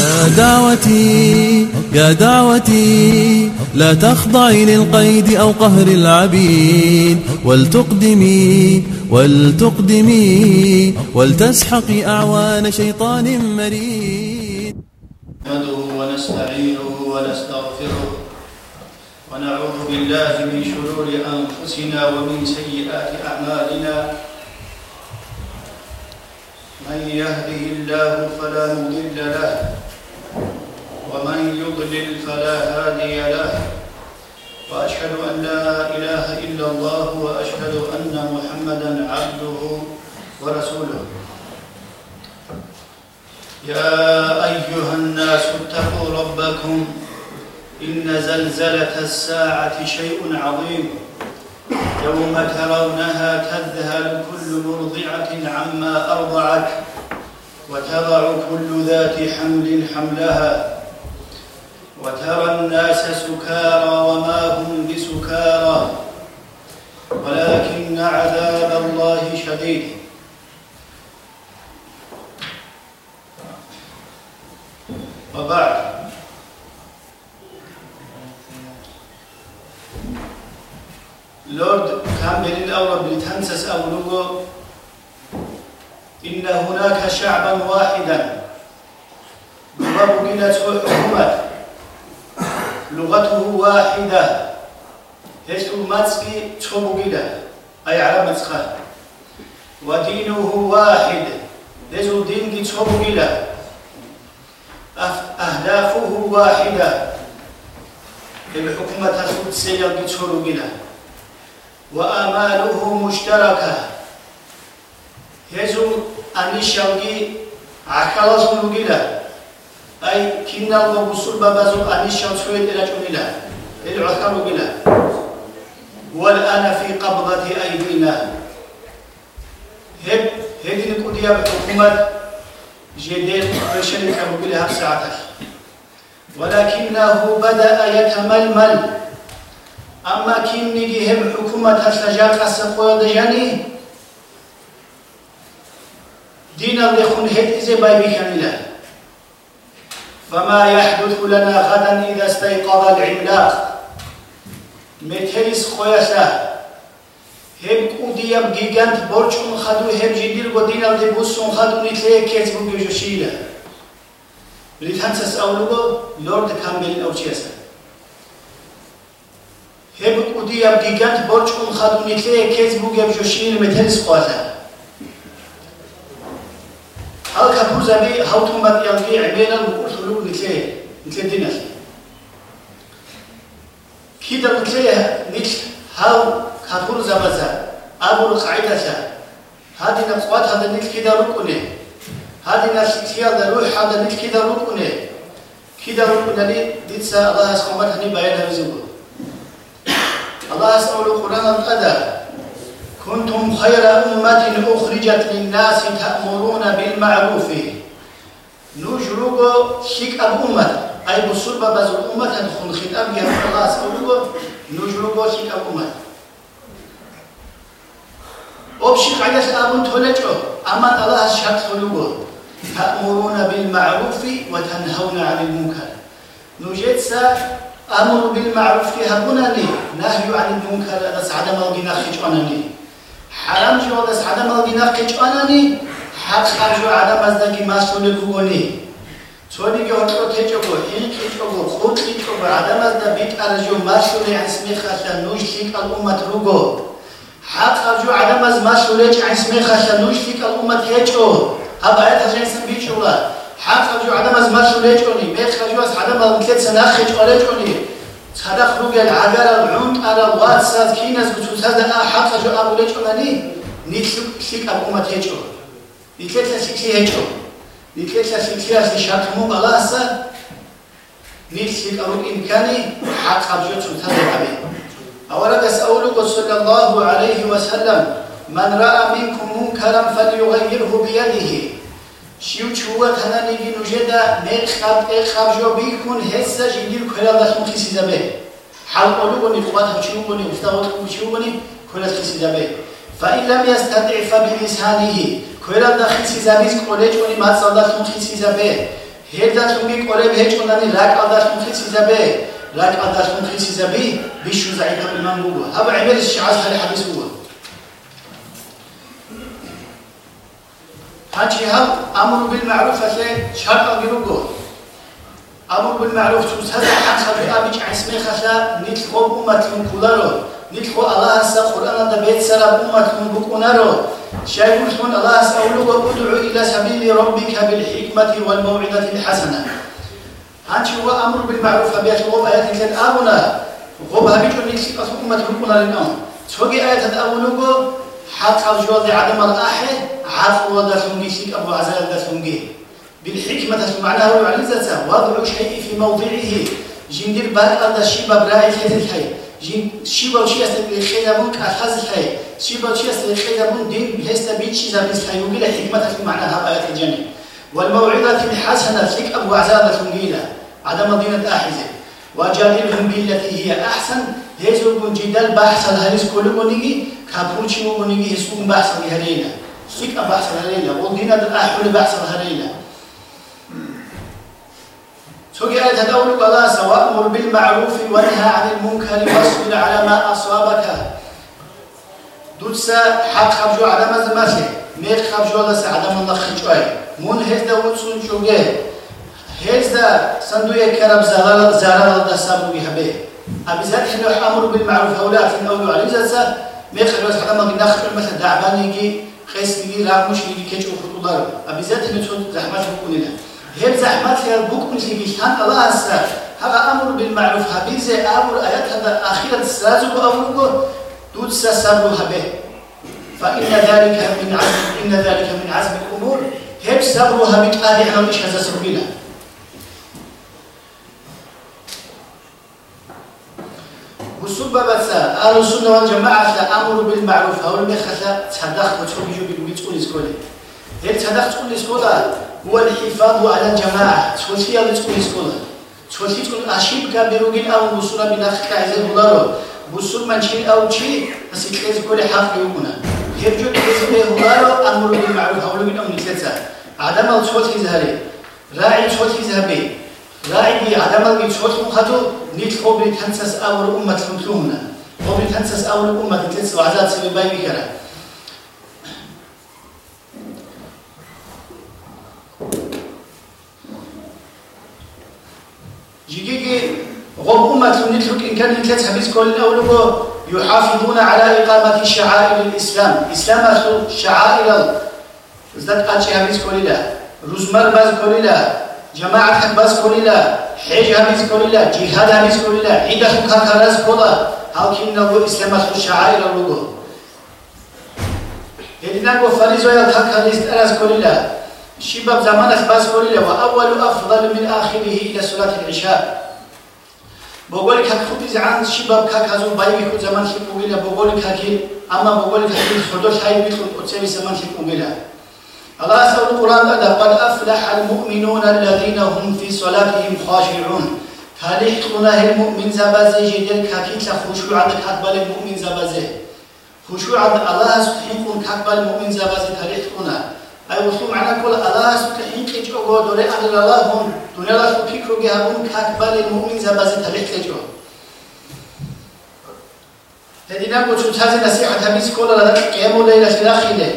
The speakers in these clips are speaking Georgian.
يا دعوتي يا دعوتي لا تخضعي للقيد أو قهر العبيد. ولتقدمي ولتقدمي ولتسحقي أعوان شيطان مريد. نحمده ونستعينه ونستغفره ونعوذ بالله من شرور أنفسنا ومن سيئات أعمالنا. من يهده الله فلا مضل له ومن يضلل فلا هادي له. وأشهد أن لا إله إلا الله وأشهد أن محمدا عبده ورسوله. يا أيها الناس اتقوا ربكم إن زلزلة الساعة شيء عظيم. يوم ترونها تذهل كل مرضعة عما أرضعت وتضع كل ذات حمل حملها. وترى الناس سكارى وما هم بسكارى. ولكن عذاب الله شديد. وبعد. لورد كامبرين أو رب لتنسس أو لغو إن هناك شعبا واحدا. لغة بقيلة حكومة لغته واحدة هسو ماتسكي تشوبقيلة أي عرب متسخر ودينه واحد هسو دينك تشوبقيلة أهدافه واحدة الحكومة تسود سيلة تشوبقيلة وآماله مشتركة هزو أنيشانجي عكالاس ملوغيلا أي كنا وغسل بابازو أنيش يوصويت إلى جميلة إلى العثر بلا والآن في قبضة أيدينا هب هذه القضية بحكومة جديد رشن كربلها بساعته ولكنه بدأ يتململ أما كم نجيهم حكومة سجاق السقوية دجاني دين الله خن هد إزي باي بيكاملة فما يحدث لنا غدا إذا استيقظ العملاق. متهيس خويسا هم قوديا جيجانت بورچون خدو هم جدير قدينا دي بوسون خدو نتلي كيز بو بيجوشيلا بريتانسس أولوغو لورد كامبل أوچيسا هم قوديا جيجانت بورچون خدو نتلي كيز بو بيجوشيلا متهيس خويسا هل كبوز أبي هوتم بات يانكي عبينا المقول فلو نتليه نتليه دينا كده نتليه نتل هاو كبور زبزا أبو القاعدة هذه نقوات هذا نتل كده ركنه. هذه نتليه هذا روح هذا نتل كده ركنه. كده ركنه ديتسا الله يسخمت هني بيانها بزيبه الله يسمع القرآن القدر كنتم خير أمة أخرجت للناس تأمرون بالمعروف. نجرب شيك الأمة. أي بصلب بز الأمة تدخل خطاب يا الله يسأل نجرب شيك الأمة. أبشي قاعدة أبون تولجو أما الله شك تولجو تأمرون بالمعروف وتنهون عن المنكر. نجد أمر بالمعروف كهبونني نهي عن المنكر. بس عدم الغنى خجانني حرام شو هذا عدم الغناقج أناني حق خرج عدم أزدك مسؤول كوني سوني جو هتو تجوبو هيك تجوبو خود تجوبو عدم أزد بيت أرجو مسؤول عسمي خشنوش تيك الأمة روجو حق خرج عدم أز مسؤول عسمي خشنوش تيك الأمة يجو أبعد هجين سبيجو حق خرج عدم أز مسؤول يجوني بيت خرج عدم أز ثلاث سنة خرج أرجوني ხრუგელ აგარა უნტარა ვაცას კინას გუცუცადა ახახაჟო აბულეჭონანი ნიჩლი სიკა კომათეჭო ნიჩლი სიკი ეჭო ნიჩლი სიკი ასი შათმო ბალასა ნიჩლი კარუკ იმკანი ჰაყაბჟო ცუცადა აბი أولا أسألك صلى الله عليه وسلم من رأى منكم منكرا فليغيره بيده شيو چوه تنانيگي نوجدا مخاب اخاب جو بيكون حسا جيدير كلا دخم خيسي زبه حال قولو بني قوات هچو بني استاوت كوچو بني كلا خيسي زبه فإن لم يستطع فبلسانه كلا دخل خيسي زبيز قولج بني ما صدا خم خيسي زبه ჰერდა თუნგი ყოლებ ჰეჭონანი რა ყალდას მუხიციზაბე რა ყალდას მუხიციზაბი ბიშუ ზაიდა იმან გუგო აბა იმერის შაას ხალი ჰადის هاتي هم أمر بالمعروف هسه شهر أميرو قول أمر بالمعروف توز هذا حق خبي أبيج عن اسمي خلا نتلقو بأمة لنقولارو نتلقو الله هسه قرآن دا بيت سرى بأمة لنبقونارو شايف الحون الله هسه أولوغو ادعو إلى سبيل ربك بالحكمة والموعظة الحسنة. هاتي هو أمر بالمعروف أبيات غوب آيات كان آبنا غوب هبيج ونكسي أمة لنقولارو تسوقي آيات هذا أولوغو حد خرجوا ذي عدم الأحي عارف وضع ثمجي شيك أبو عزال ذا ثمجي بالحكمة معناه وعلزة وضع الشيء في موضعه. جندير بقى ذا شيبة براي خير الحي جين شيبة وشي أستبقى خير منك أتخذ الحي شيبة وشي أستبقى خير من دين بحيث تبيت شي ذا بيسحي وقيل حكمة معناها آيات الجنة والموعظة الحسنة فيك أبو عزال ذا عدم ضينة أحزة وجادلهم بالتي هي أحسن. يجب جدا بحث الهريس كل منيجي كابوتشي منيجي يسوق بحث الهريلة سيك بحث الهريلة ودينا الأحول بحث الهريلة سجل تدور سواء سوامر بالمعروف ونهى عن المنكر واصبر على ما أصابك. دوتسا حق خبجو على ما زمسي ميت خبجو على سعادة من لخج أي من هزدا وتسون شوجه هزدا صندوق كرب زلال زلال دسامو بحبيه أبزاد حنا أمر بالمعروف. أو لا في الأول على جزاء ما يخلو حنا ما قلنا خلو مثلا دعبان يجي خيس يجي لا مش يجي كيش وخط الله. أبزاد حنا تشوف زحمات يكون لنا هل زحمات هي البوك مش يجي كان الله أسا؟ هذا أمر بالمعروف. هبيزة أمر آيات هذا أخيرا سازق أمره دود ساسابه هبه. فإن ذلك من عزم إن ذلك من عزم الأمور. هب سبرها بتقارع مش هذا سبيله وسبب بس أهل السنة والجماعة أمر بالمعروف أو المخلة تصدق وتخرجوا بالويت قولي سكولي هل تصدق تقولي سكولا هو الحفاظ على الجماعة تولي على تقول سكولا تولي تقول أشيب كبيروجين أو بسورة من أخك عزيز بولارو بسور من شيء أو شيء بس يتلز كل حق يومنا يرجو تلز بولارو أمر بالمعروف أو لمن أم نتلزا عدم الصوت يزهري راعي صوت يزهبي راعي بي عدم الصوت مخدو نيت قبل تنسس أول أمة تنتلونا قبل تنسس أول أمة تنسس وعزات سبي باي بكرة جيجي غب أمة نترك إن كان نتلت حبيز كل الأول يحافظون على إقامة شعائر الإسلام إسلام أخو شعائر زدت قاتش حبيز كل لا رزمر باز كل لا ჯამაათ ჰაბას ყოლილა ჰეჯ ჰაბის ყოლილა ჯიჰად ჰაბის ყოლილა იდა ხუქაქარას ყოლა ჰალკინნა ლუ ისლამას შააირა ლუგო ედინა გო ფარიზოა ქაქარის ტარას ყოლილა შიბაბ ზამანას ბას ყოლილა ვა ავალუ აფდალ მინ ახირიჰი ილა სულათ იშა ბოგოლი ქაქხუბის ან შიბაბ ქაქაზუ ბაიგი ხუ ზამანში ყუგილა ბოგოლი ქაქი ამა ბოგოლი ქაქი ხოდო შაიბი ხუ ოცევი ზამანში ყუგილა. Allah says in the Quran, لَقَدْ أَفْلَحَ الْمُؤْمِنُونَ الَّذِينَ هُمْ فِي صَلَاتِهِمْ خَاشِعُونَ. كاليح قناه المؤمن زبازه جدير كاكيت لخشوع عند كتبال المؤمن زبازه خشوع عند الله سبحانه يكون كتبال المؤمن زبازه كاليح قناه أي وصول معنا كل الله سبحانه كيجو دوري أهل الله هم. دنيا الله فكرو جهبون كتبال المؤمن زبازه كاليح هذه نقول شو تازي نصيحة تميز كل لذلك قيام ليلة الأخيرة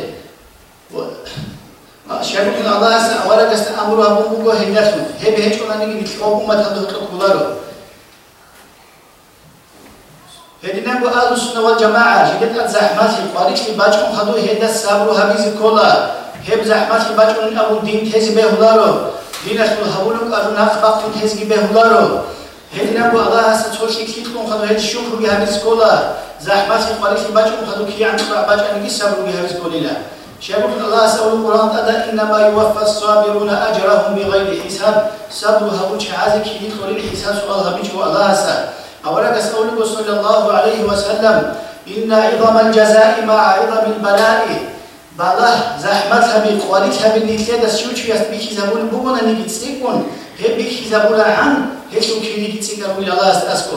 شايفون ان الله سبحانه وتعالى قست امر ابو بوغو هيناتو هي بهچ كنا نيجي نتلقوا امه تدو كولارو هدينا بو اهل السنه والجماعه جدت زحمات القاريش اللي باجكم خدو هيدا صبر وهبيز كولا هب زحمات اللي باجكم ابو دين تيزي به هولارو دين اسمو هبولو قالو ناخ باقت تيزي به هولارو هدينا بو الله سبحانه وتعالى كيتكم خدو هيد شكر بهبيز كولا زحمات القاريش اللي باجكم خدو كي عند باجكم نيجي صبر بهبيز كولا شيخ الله سأل القرآن أدا إنما يوفى الصابرون أجرهم بغير حساب صبر هبوش عازك يدخل الحساب سؤال هبيش الله سأل أولا سألك صلى الله عليه وسلم إن عظم الجزاء مع عظم البلاء بالله زحمتها بقوالتها بالنتلاد السيوش يستبيك زبون بغنا نجد سيكون هبك زبون عن هشو كي نجد سيكون الله أسكو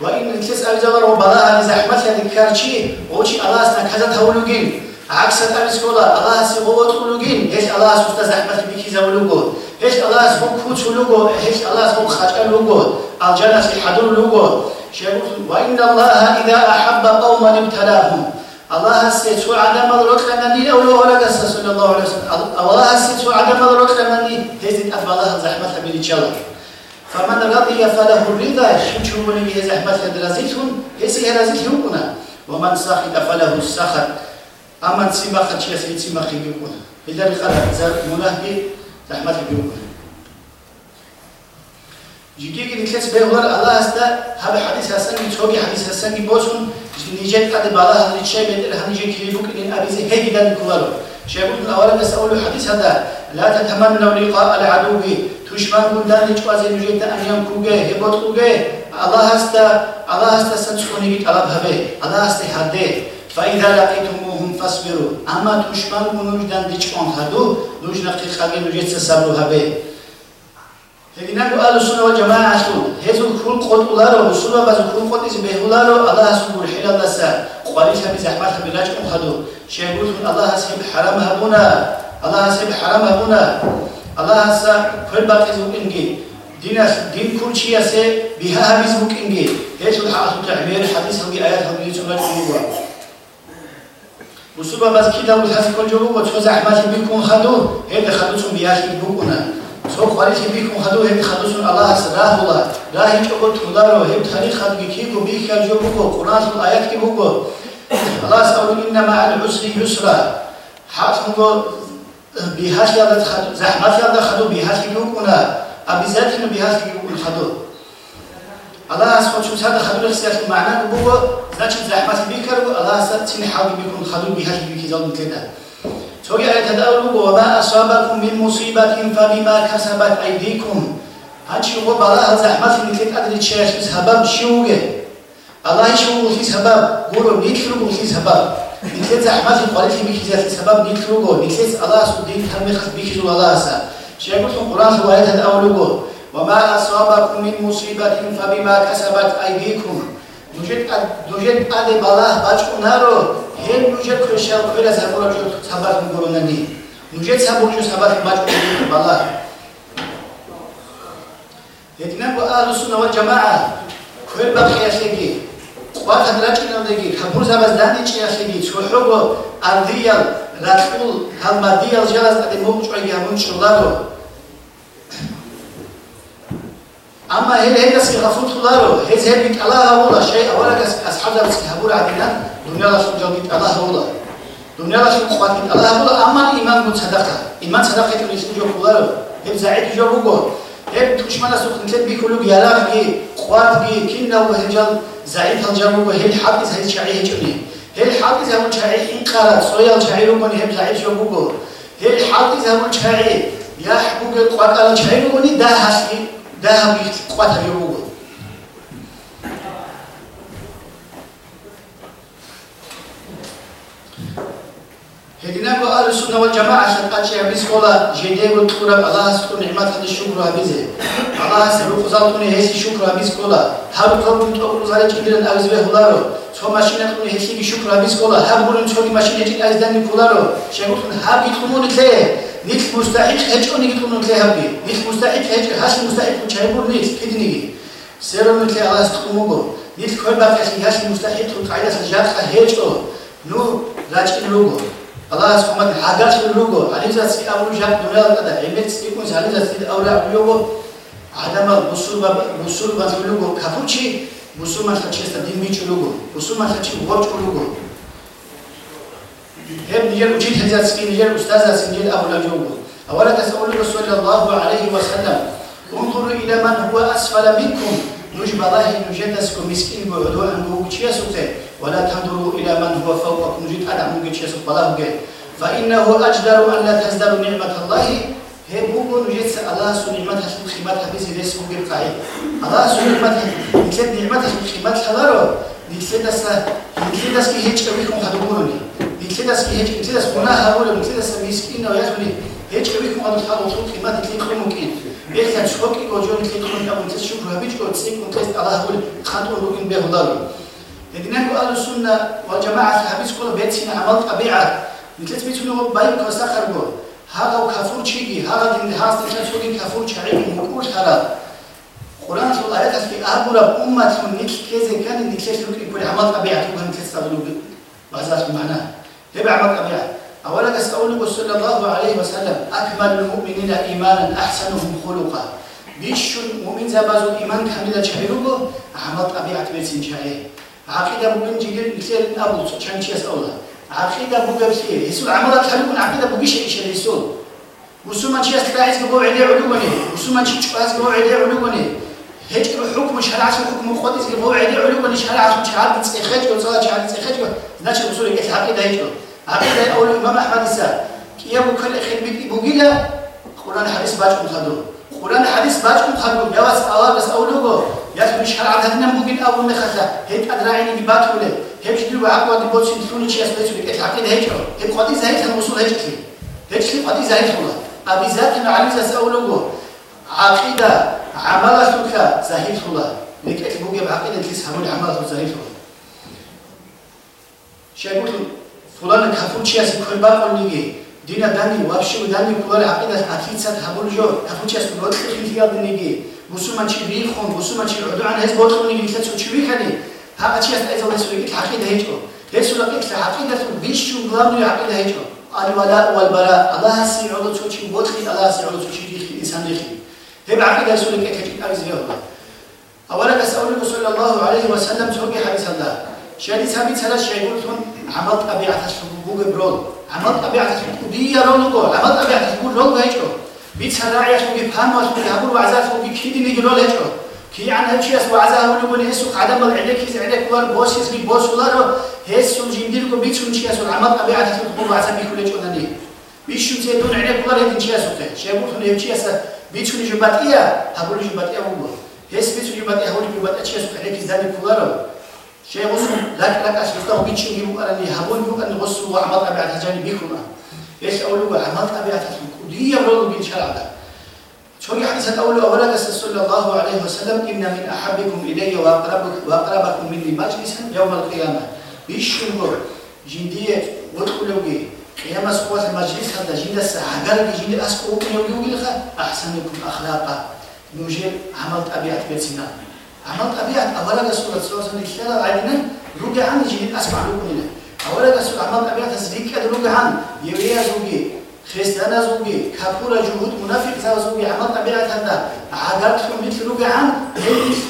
وإن تسأل زبر وبلاها لزحمتها ذكرشي وشي الله أسنكزت هولوغين عكس تعرف كلا الله سبوا تقولين إيش الله سبحانه زحمة بيكي زولوجو إيش الله سبوا كوت لوجو إيش الله سبوا خشة لوجو الجنة سحدون لوجو شيخ وإن الله إذا أحب قوما ابتلاهم الله سيتو عدم الرك لمني أو لو ولا قصة صلى الله عليه وسلم الله سيتو عدم الرك لمني هزت أفضل الله زحمة بيكي زولوجو فمن رضي فله الرضا شنشو من زحمة درزيتهم هسي هرزيت يوكنا ومن سخط فله السخط ამან სიმახა ჩეხი სიმახი იყო ედარი ხადა ზარ მონაჰი ზაჰმათ იყო ჯიგიგი ნიქლეს ბეღლარ ალასტა ჰაბ ჰადის ჰასანი ჩოგი ჰადის ჰასანი ბოსუნ ნიჯეთ ყად ბალა ჰადი შებეთ ჰანიჯე ქილუკ ინ აბიზი ჰეგიდან კულარო შებუდ ავალა დასაულ ჰადის ჰადა ლა თათამანნუ ლიყაა ალ ადუვი თუშმან გუნდანი ჭვაზე ნიჯეთ ანიამ კუგე ჰებოთ კუგე ალასტა ალასტა სანჩხონიგი ტალაბ ჰაბე ალასტა ჰადე فإذا لقيتموهم فاصبروا أما دشمن ونوجدان دشمن هدو نوجدان في خبير نوجد سبلو هبه هنا قال السنة والجماعة أسلو هزو كل قد أولارو السنة بس كل قد إز بهولارو الله أسلو برحيل الله سار قواليش هم زحمات هم بلاج أم خدو شهبوت الله أسلو حرام هبونا الله أسلو حرام هبونا الله أسلو كل باقي زوكينجي ديناس دين كل شيء أسلو بها هبيز بوكينجي هزو الحاصل تعبير حديث هم آيات هم يسمى الجنوبة بسوبا بس كده وتحس كل جوه وتوزع ماشي بيكون خدوه هيدا بیاشی بياخي بوكونا سو خارج بيكون خدوه هيدا خدوشهم الله سراه الله. لا هيك قلت مدارو هيك تاريخ خد بيكيكو بيك يا جو بوكو قرآن الآيات كي بوكو الله سأقول إن مع العسر يسرا حاتم قول بيهاش يا خدو زحمات يا خدو بيهاش بيكونا أبي ذاتنا بيهاش بيكون خدو. الله سبحانه وتعالى خلو خسيات معناه نبوة значит زحمات بكر الله سبحانه حاول بيكون خلو بهاش بك ظلم كده توقي آية الأول وما أصابكم من مصيبة فبما كسبت أيديكم هاتش هو بلا زحمات مثل أدري تشاش سبب شوقه الله يشوق في سبب قولوا نيتلو في سبب. مثل زحمات القرية بك ذات سبب نيتلو مثل الله سبحانه وتعالى بك ذو الله سبحانه شيخ القرآن هو آية الأول ყურანს ვა აითა დაულუგო ვა ასაბაკუმ მინ მუსიბათინ ფაბიმა კასაბათ აიდიკუმ ნუჟეთ ნუჟეთ ადე ბალა ბაჭკუნარო ჰენ ნუჟეთ ქრიშალ ყველა საკურაჭო საბათ მგორონანი ნუჟეთ საბურჭო საბათ ბაჭკუნარო ბალა ეთნა ყო ალუსუნა ვა ჯამაა ქ웰 ბახიასეგი ყვათ ადრაჭინამდეგი ქაფურ საბას დანიჭიასეგი ცოჰროგო არდიალ რატყულ ჰალმადიალ ჟალას ადე მოუჭვაგი ამონჭოლარო اما هل هل ناس يغفوت خلارو هل هل بيت الله هولا شيء اولا كاس اصحاب ناس يهبور عدنا دنيا لا شو جوبيت الله هولا دنيا لا شو قوات بيت الله هولا اما ايمان بود صدقه ايمان صدقه تو نسو جو خلارو هل زعيد جو بوغو هل تشمن سوق نتل بيكولو يالا بي قوات بي كنا وهجل زعيد هل جابو هل حافظ هل شعي هجوني هل حافظ هم شعي انقرا سويا شعي رو كوني هل زعيد جو بوغو هل حافظ هم شعي يا حبوغ قوات شعي رو كوني ده ذهبوا يقاتلوا هجناكو أهل السنة والجماعة شقات شيء بس كلا جديد تقول الله سكون نعمة هذا الشكر هذه الله سبحانه وتعالى هسي شكر هذه كلا هل قبل تقول زارج كبيرا أو زبه خلارو شو تقول هسي شكر هذه كلا هل قبل تقول ماشينا تقول أزدان كلارو شيء تقول هل بيتقولون تلاه ჰარ გიტყუმუნი თე ნიქ მუსტაჰიკ ეჭონი გიტყუნუ თე ჰაბი ნიქ მუსტაჰიკ ეჭ ჰაში მუსტაჰიკ ჩაიბურნი ფიდნიგი სერომი თე ალას ტყუმუგო ნიქ ქოებაკეს ჰაში მუსტაჰიკ თუ ყაიდას ჟატყა ჰეჭო ნუ რაჭი ლუგო ალას ხომად ჰაგაში ლუგო ალიზაცი აუ ჟატ დუნელა და ემეც იკუნს ალიზაცი აუ რა ლუგო ადამა მუსულმა მუსულმა ლუგო კაფუჩი მუსულმა ხაჩესტა დინმიჩ ლუგო მუსულმა ხაჩი უორჭ هي ديال وجيت حتى تسكين ديال الاستاذه أبو الجوه أولا تسول صلى الله عليه وسلم انظروا إلى من هو أسفل منكم. نجب الله نجتسكم مسكين بهدوء انه تشيسوته ولا تنظروا إلى من هو فوقكم. نجد ادعم تشيسوت بالله فإنه أجدر أن لا تزدروا نعمة الله. هي بوكو نجيت الله سو نعمتها شو خيمتها بس يدس بوك القاعد الله سو نعمتها نتلت نعمتها شو خيمتها غارو نتلت دس نتلت دس كي هيتش كويكم هدوكوني ნიცედას კი ეჭი ნიცედას გუნაჰა ვორე ნიცედას მისკინა ვიაზული ეჭები ხმადო ხალო სულ ხიმად კი ხმო კი ეხა ჩხოკი გოჯონი ხმო და ნიცეს შუქრა ბიჭკო ციკ კონტესტ ალაჰ ვორე ხატო ლოგინ ბეღდალო ედინაკო ალ სუნნა ვა ჯამაათ ჰაბის ყოლა ბეცინა ამალ ტაბია ნიცეს მიცუნო ბაი კოსახარგო ჰაღა ქაფურჩიგი ჰაღა დინი ჰასტი ჩაცუგი ქაფურჩარი მუკურ ხარა ყურან სულ აიათას კი აბურა უმმათუ ნიქ ქეზე კანი ნიქეს ლუკი პური ამალ ტაბიატ უგან ქესტაბლუ ბაზას ليه بيعمل كم يعني اولا استقول صلى الله عليه وسلم اكمل المؤمنين ايمانا احسنهم خلقا بيشون مؤمن زبازو ايمان كاملا شهيروغو عمل طبيعه بيتين شهيه عقيده مؤمن جيل مثل ابو شان شيس اولا عقيده ابو جبسير يسوع عمل تحلكون عقيده ابو جيش إيش يسوع وسوما شيس كلايز بو علي علومني وسوما شيس كلايز بو علي علومني هيك حكم شرع حكم خديس بو علي علومني شرع شرع تسخيت وصلاه شرع تسخيت значит, уsul есть хакида и что? عقيدة أول الإمام أحمد إسا كيابو كل خدمة بوغيلا قرآن حديث باجكم خدو قرآن حديث باجكم خدو يواس أوار بس أولوغو ياس مش شرع هدنا بوغين أول نخزا هيك أدرعيني بباتولي هيك شدو عقوة دي بوتسين تلوني شيء أسبيتو لك عقيدة هيك هيك قديس هيك الوصول هيك هيك قديس هيك الله أبي ذات عليزة سأولوغو عقيدة عملتك زهيد الله لك أتبوغي بعقيدة لسه هقول عملتك زهيد الله شيء يقول فلان كفوتشياس كلبا قولنيجي دينا داني وابشي وداني كلار عقيدة أكيدسات هبولجو كفوتشياس كلار خلفيا دنيجي مسلمان شي بيخون مسلمان شي عدو عن هز بوتخونيجي كتسو شو بيخني ها أشياس أيضا لسه لك عقيدة هيجو هسه لك عقيدة بيشو غلامني عقيدة هيجو الولاء والبراء الله سي عدو تشوشي بوتخي الله سي عدو تشوشي ديخي إنسان ديخي هب عقيدة هسه لك كتير أرزيو أولا أسأل صلى الله عليه وسلم توقي حديث الله შეიძლება სადაც შეგვიძლონ ამალტაბი 1000 გუგებროლ ამალტაბი 1000 გუდიაროლგო ამალტაბი 1000 გუროლ გაიჭო ვიცა რაიას გიფამას გაბურ ვაზას გიქიდინი გროლეჭო ქიან ჰაჩიას ვაზაჰული გუნესუ ყადამალ ელექის ელეკვარ ბოსის გი ბოსულარო ჰესუ ჯინდირკო ბიცუნჩიასუ ამალტაბი 1000 გუვაზა მიხულეჭონანი ბიშუცე დონ ელეკვარ ედინჩიასუ ხე შეგურთუნ ევჩიასა ბიცუნი ჟბატია აგული ჟბატია უგო. ეს ბიცუნი ჟბატია აგული ჟბატია ჩიასუ ელექის დალი ფულარო شيء غسل لك لك أشوف ده أسلسته شيء يو أنا اللي هبون يو أن غسل وعمل أبي عتجاني بيكرنا إيش أقول له؟ عملت أبي على عتجاني ودي يا يقول بين شو يعني حديث الأول أولا قصة صلى الله عليه وسلم إن من أحبكم إلي وأقرب وأقربكم مني مجلسا يوم القيامة. بالشهور جندية وتقولوا إيه؟ قيام سقوط المجلس هذا جند السعقل جند أسقوط يوم يوم الخ أحسنكم أخلاقا. نجيب عملت أبيات بيت سنان عمل طبيعة أولا رسول الله صلى الله عليه وسلم عندنا رجع عن جهة أسمع لكم أولا رسول عمل طبيعة تزريك رجع عن يريا زوجي خريستانا زوجي كفورة جهود منافق زا زوجي عمل طبيعة هذا عقلت مثل رجع عن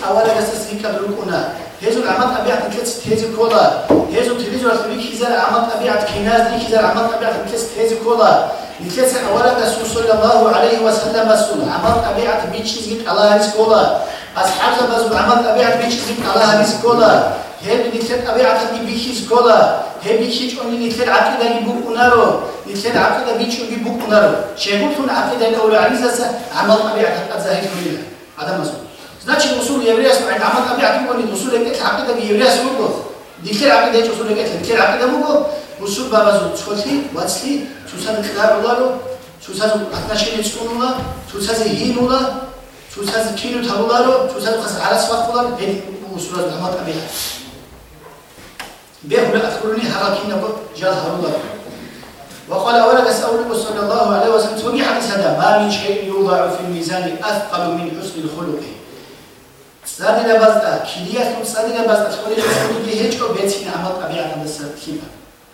أولا رسول تزريك رجعنا هذو العمل طبيعة كتس تهزي كولا هذو تلفزيون تبيك هذا عمل طبيعة كناز ديك هذا عمل طبيعة كتس تهزي كولا نكتس أولا رسول صلى الله عليه وسلم رسول عمل طبيعة بيتشيز الله يسكولا أصحاب بس عمل طبيعة بيش زين على هذه سكولا هي نتلت طبيعة دي بيش سكولا هي بيش أني نتلت عقيدة يبوك نارو نتلت عقيدة بيش يبوك نارو شيء قلت هنا عقيدة الأولى عزيزة عمل طبيعة الزاهد كلها هذا مسؤول значит уsul еврея сбрать амал طبيعة يقول уsul يقول عقيدة еврея سوقه ديكتر عقيدة уsul يقول ديكتر عقيدة مو уsul بابا زود تخلي واتسلي سوسان كلاب الله سوسان أتناشين يسكنولا سوسان هينولا თუცაზე ჩინო თაბულარო თუცაზე ხას არასვახულარ ედ უსურა დამატებია بيقول أذكرني حركين جال هرولا وقال أولا أسألك صلى الله عليه وسلم توقي حديث هذا ما من شيء يوضع في الميزان أثقل من حسن الخلق صادي لبزتا كليات صادي لبزتا تقولي تقولي لي هيك بيتين عمل طبيعة هذا السكينة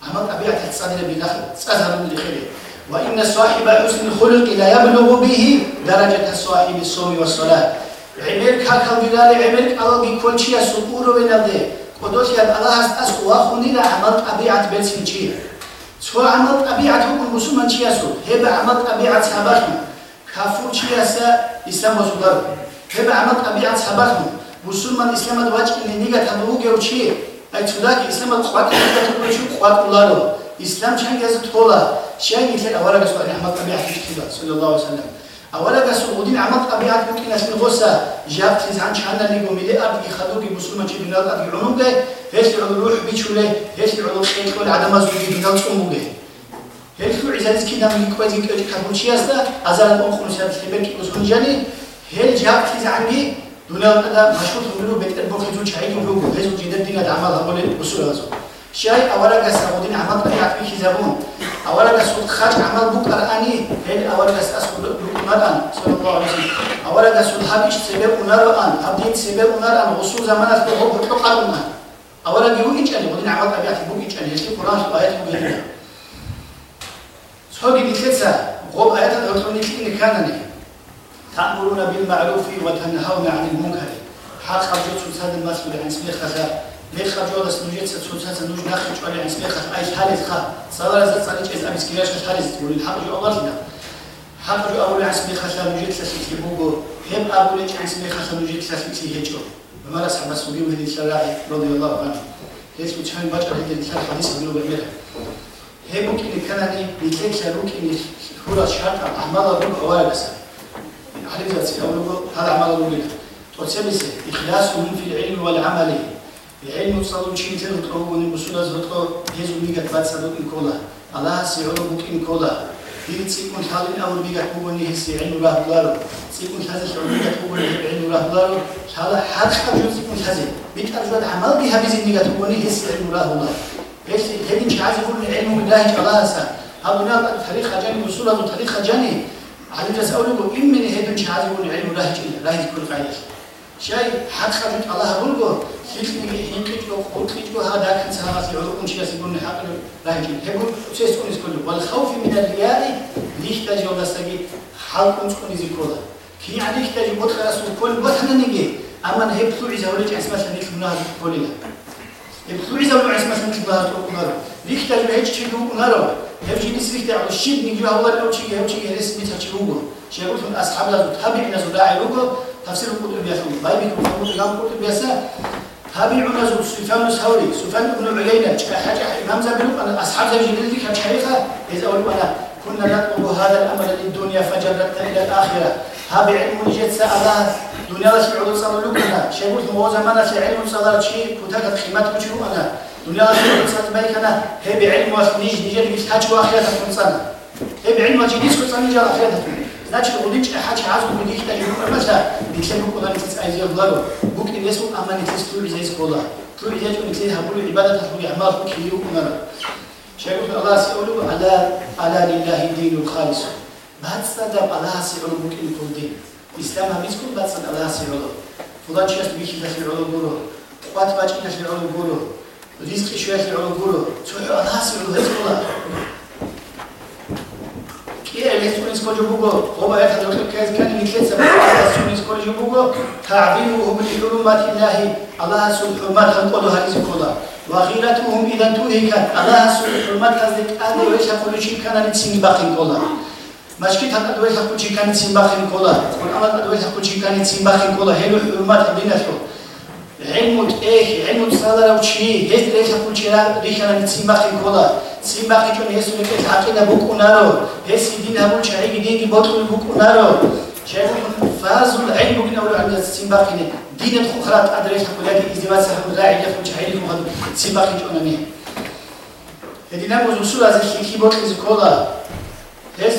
عمل طبيعة صادي لبلاخر صادي من الخير وإن صاحب حسن الخلق لا يبلغ به درجة صاحب الصوم والصلاة عمل كاكل بلال عمل الله بكل شيء سقور ونده قدوس يد الله أس واخوني لا عمل طبيعة بيتين شيء سو عمل طبيعة هو مسلمان شيء سو هبة عمل طبيعة سبحانه كافور شيء سا إسلام وسودار هبة عمل طبيعة سبحانه مسلمان إسلام الواجب إن نيجا تنوع جو شيء أي تلاقي إسلام القوات نيجا تنوع شو قوات الله إسلام شان جزء طولا شان مثل أولا قصوا أن عمل طبيعة كتيبة صلى الله عليه وسلم أولا قصوا ودين عمل طبيعة ممكن أسمي غصة جاب تزعن شان اللي قوم إلي أرض يخلوك مسلمان شي بنال أرض يعنون جاي هيش لعلو روح بيشولي هيش لعلو قيل عدم زوجي بنال صومو جاي هيش لعلو عزاز كي دام يكوز يكوز كابون شي أستا أزال الأم خمسة تلبك يقصون جاني هيل جاب تزعن جي دون هذا مشهور تقولوا بيت البوخ يجون شاي يقولوا هيش جدا دينا عمل هم ولا وصول هذا شاي أولا جس أودين عمل كي عارف إيش زبون. أولا جس ود خارج عمل بوك أراني هل أولا جس أسود بوك مرأن صلى الله عليه وسلم. أولا جس ود حبيش سبب آن، أبدين سبب ونرأن غصو زمان أسبوع هو بطل قلنا أولا جيو إيش أنا ودين عمل أبي عارف بوك إيش أنا يسلي قرآن في آيات مبينة صحابي بيتلسا غوب آيات الأولى نتلين كانني. تأمرون بالمعروف وتنهون عن المنكر. حق حجوت سهد المسؤول عن سبيل خسائر ليخ خرجوا دس نوجت سلسال نوج نخرج على عن سميخ أي حالة خا صار زت صار إيش أبيس كياش حالة تقول الحق جو أول لنا حق جو أول عن سميخ خسار نوجت سلسال بوجو هم أول عن سميخ خسار نوجت سلسال هيجو بما رأس حبس سوري وهدي الشراعي رضي الله عنه هيس بتشان باج هدي الشراعي حديث بلو بالمرة هي ممكن كانني بيتلك ممكن هو شرط أعمال الرب أولا بس حديث هذا أعمال الرب وتسمس إخلاصهم في العلم والعمل العلم تصدق شيء تلقوا ونبصوا لزهقوا هزوا ميجا تبصدق إنكولا الله سيعلو بك إنكولا دين تسيكون حالين أول ميجا تقولني هسي علم الله بلارو تسيكون حزن شعور ميجا تقولني علم الله بلارو حالا حد خبر تسيكون حزن بيت أرجو عمل بها بزين ميجا تقولني هسي علم الله بلارو هسي هدين شعاز يقول العلم بالله الله سا هذا نال تاريخ جاني وصولا تاريخ جاني على جالس أقول لكم إن من هدين شعاز يقول العلم الله جل لا يذكر فعيش შაი ჰაცხადი ტალაჰულგო ჰიტნი ჰინკიტო ხუტკიტო ჰადაკი ცაასი რუკუნშია სიბუნე ჰაყლო ლაიკი ჰეგუ ცესკუნის კოლო ვალ ხაუფი მინალ რიალი ლიხტაჯი ოდასაგი ხალკუნსკუნი ზიკოლა კი ალიხტაჯი მოთხარასუ კოლ ბოთანანიგი ამან ჰებსუ იზავლეჭი ასმასანი ხუნაზ კოლია ჰებსუ იზავლე ასმასანი ხუნაზ კოლია ლიხტაჯი ჰეჩჩი უკუნარო ჰებჯინის ლიხტაჯი შიდნი გიავალ ოჩი ჰებჩი ერეს მიცაჩი უგო შეგვთ ასხაბლა თაბიინას უდაი უგო تفسير القرطبي باي بيكون طيب، كان القرطبي تابعي عمر سفيان الثوري سفيان بن عيينة حاجة إمام زبلوق أصحاب زبلوق كان حقيقة إذ أقول أنا كنا نطلب هذا الأمر للدنيا فجرت إلى الآخرة. هابي علم جد سألها دنيا لا شيء عدل صلى لك أنا شيء قلت مو زمان شيء علم صلى شيء كتاك خيمات كتير أنا؟ دنيا لا شيء عدل صلى بيك أنا هي بعلم واسنيج نجد بيستحج وآخرة كنصنا هي بعلم وجديس كنصنا نجد آخرة ნაჩო ულიჭე ჰაჩი აზგული გიხდა იმამასა დიქშენ უკოდანის წაიზე ვლარო ბუკი ეს უკამანის თურიზე ეს გოლა. თურიზე ჩუნიქს ჰაბული იბადათ ჰაბული ამალ ქი უკმარა შეგვიძლია ალას ეულუ ალა ალა ლილაჰი დინულ ხალისუ ბაცადა ალას ეულუ ბუკი ფუნდი ისლამ ამის კუ ბაცადა ალას ეულუ ფულან შეს ბიხი დაშეროლო გურო. ყვათ ბაჭკი დაშეროლო გურო. რიზყი შეშეროლო გურო. ცო ალას ეულუ ეს გოლა? الله سيقولوا هزقوا الكترونيس كوجوبوغو هو يحدث كيف كان يكتسب الكترونيس كوجوبوغو تعظيمه لحرمات الله الله سبحانه حرمات خلقه هذه كلها وغيرتهم اذا انتهكت الله سبحانه حرمات هذه هذه ويش كل شيء كان نتسين باقي كلها مشكي تحت دوي كل شيء كان نتسين باقي كلها والامر دوي كل شيء كان نتسين باقي كلها هي حرمات دينته علم ايه علم صدر وشي هيك ليش كل شيء ريحه نتسين باقي كلها სიმბახი ჩვენ ესული კეთ აკიდა ბუკუნარო. ეს იდინა მულ ჩაიგი დინგი ბოტული ბუკუნარო. შეხო ფაზულ ዒლმ გინაულა ამ სიმბახი დინეთ ხხრათ ადრეს ხულაკი იზდივაც ხუ რაიჯა ხუ ჩაიგი ხუ სიმბახი ჩვენანი ედინა მოზუსულ აზე ხი ბოტლის კოლა ეს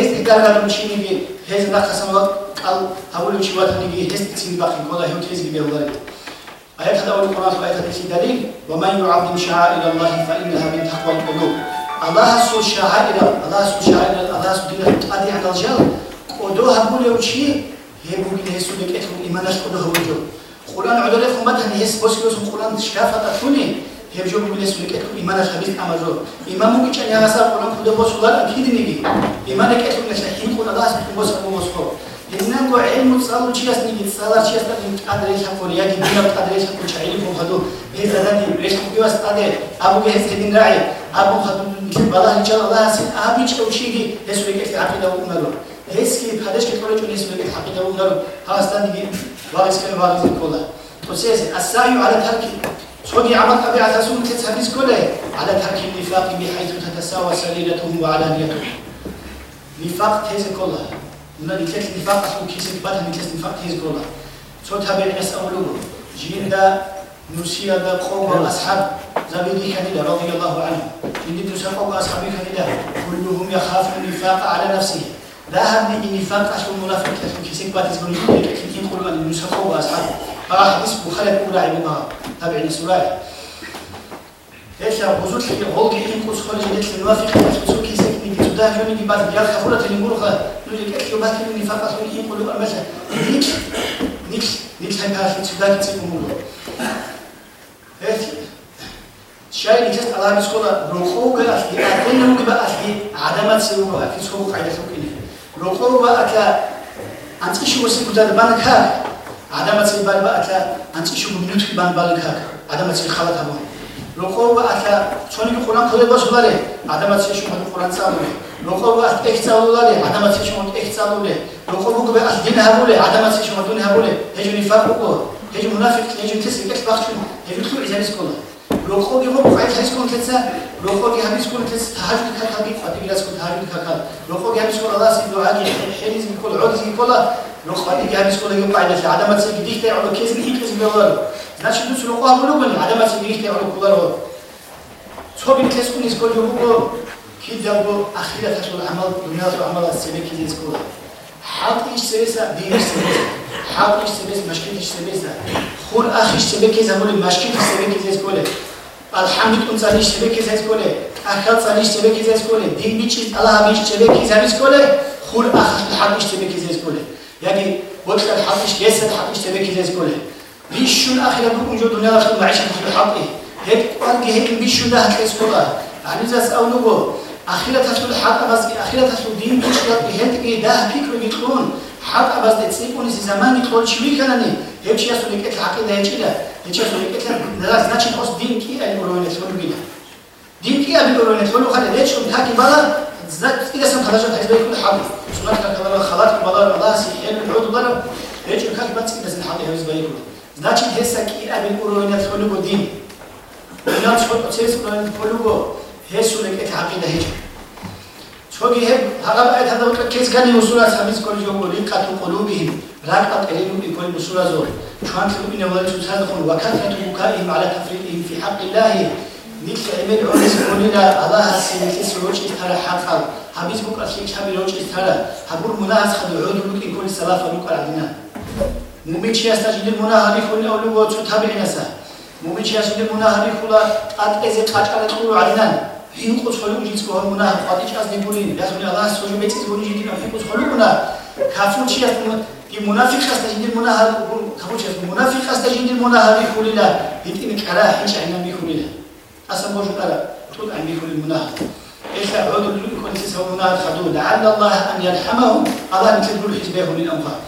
ეს იდარგანო ჩინიგი ეს ნახასამა კალ აული ჩივათნიგი ეს სიმბახი კოლა ჰუთის გიბეულარი أيفتح القرآن فأيتك سيدالي ومن يعظم شعائر الله فإنها من تقوى القلوب. الله سو شعائر الله سو شعائر الله سو دين أدي عند الجل ودو هبول يوشي هبول يهسو لك إتهم إيمانش قدو هوجو قرآن عدو لفو مدهن يهس بسكوس قرآن شكافة أتوني هبجو بقول يهسو لك إتهم إيمانش خبيث أمرو إيمان ممكن كان يغسر قرآن قدو بسولا أكيد نيجي. إيمانك إتهم نشتحين قد الله سبحانه وتعالى إنكو علم تصالو چیست نیگی تصالر چیست این قدر ایش هم کنی یکی دیگر قدر ایش هم کنی علم کن خدو هی زدنی ایش هم بیوست قدر ابو که هست هدین راعی ابو خدو بالا انشاء الله هستین ابی چه اوشیگی هسوی که استی عقیده و اونرو هست که پدش که طوله چون هسوی که عقیده و اونرو هستن دیگه واقعی کنه واقعی کلا تو سیز السعی على ترك سوگی عمل قبی اساسون که تحدیث کنه على ترك النفاق بحيث تتساوى سريرته وعلانيته نفاق تيز كلها ما بكلاس النفاق أصبح كيس النفاق بكلاس النفاق هيز قولا سو تابعين أسأولوه جين دا نوسيا دا قوة أصحاب زبيدي كندا رضي الله عنه إن دوسا قوة أصحابي كندا كلهم يخاف النفاق على نفسه لا هم النفاق أصبح منافق كيس النفاق هيز قولا لكن قولا دوسا قوة أصحاب فراح اسمه خلق أولى عبما تابعين أسولاي ليش يا غزوت لي غلقي إن قصة لي ليش الوافق عبنا تابعني سورة ეშა ბუზუთი გოლგი იმკუს ხოლი ნეცი ნუაფიკი ცუქი სეკნი თუდა ჟონი გიბას გალ ხახურა თენი მურხა ნუ ეკი ობათი ნი ფაკას ნი იმკული ამასა ნიქ ნიქ ნიქ ჰაკაში ცუდა კიცი მულო ეს შაი ნიქს ალამი სკოლა როხოგა ასი ატენ ნუ გიბა ასი ადამაცი ურო აკი სკოლა ყაიდა სუკინი როხოგა აკა ანცი შუოსი გუდა ბანკა ადამაცი ბალბა აკა ანცი შუ მინუტი ბან ბალკა ადამაცი ხალათ აბო როხობა ახლა ჩვენი ყურან ხდება სულარე ადამიანში შუმად ყურან წამული როგორ ვარ ექცალულარე ადამიანის შემოთ ექცალულე როგორ უკვე ას დინაბულე ადამიანის შემოთ დინაბულე ეჯუნი ფაკუკო ეჯუნ მუნაფიკ ეჯუნ თეს ეკეს ბახჩუნ ეჯუნ ეჯანის კოლა როგორ იყო ყაითის კონტექსტა როგორ იაბის კონტექსტ თაჯი ქაკაბი ყატილას კო თაჯი ქაკა როგორ იაბის კოლა ასი დოაგი ხელის მიკოლ ოდის მიკოლა როგორ იაბის კოლა იყო ყაითის ადამიანის გიდიხტე ალო ქეზი იყის მელარ значит ну что ყაბულო გონი ადამიანის გიდიხტე ალო კულარო ცობი ქესკუნის კოლი უკვე كذبوا أخيرا خشوا العمل دنيا في عمل السنة كذا يسكولا حط إيش سبسة دين إيش سبسة حط إيش سبسة مشكلة إيش سبسة خور أخ إيش سبسة كذا مول مشكلة إيش سبسة كذا يسكولا الحمد لله صار إيش سبسة كذا يسكولا أخر صار إيش سبسة كذا يسكولا دين بيش الله بيش سبسة كذا يسكولا خور أخ الحمد إيش سبسة كذا يسكولا يعني وقت الحمد إيش جسد الحمد إيش سبسة كذا يسكولا ليش شو الأخيرا بكون جو دنيا في المعيشة في الحمد هيك قال هيك بيش شو ده كذا يسكولا يعني جالس أقول له اخيرا تسول حق بس اخيرا تسول دين بيشون هيك ايه ده فكر يدخلون حق بس تسيبون في زمان يدخل شو كانني هيك شيء اسمه لك الحق ده هيك ده هيك شيء اسمه لك لا значит خلاص دين كي القرآن يسولو بينا دين كي القرآن يسولو خلي ليش شو بتحكي بلا إذا سمعت هذا حزب يكون حق سمعت كلام خلاص بلا الله سيحل العود بلا ليش كان بس إذا سمعت حزب يكون значит 예수에게 답이다 해줘. 저기 해 바가 바에다가 계속하니 우수라 삼이스 걸리고 리카토 고루비 라카 때리고 이걸 우수라서 شوانت من أول تسادقون وكثرة بكائهم على تفريطهم في حق الله مثل أمير أونس كلنا الله السين تسروج إثارة حقا حبيز بك أسليك حبيروج إثارة حبور مناهز خد عود بك إكون السلاف بك علينا موميك شيئا استجد مناهبي خلنا أولو وتتابعنا سا موميك شيئا استجد مناهبي خلا قد إزي قاچ على طول علينا ҳиқуқҳоли уҷид суҳолмуна ҳатиҷ аз небурин язуни аллаҳ сӯҷу бецис уҷи дина ҳиқуқҳолмуна кафу чи аст ки мунафиқ аста ҷидил муна ҳар кафу чи аст мунафиқ аста ҷидил муна ҳар бихулила итин кара ҳич айна бихулила асан божу кара тут ан бихулил муна эхла уду лукун сисавмуна хадуд лаалла аллаҳ ан ярҳамаҳум аллаҳ нитил гул ҳизбеҳу лил амғар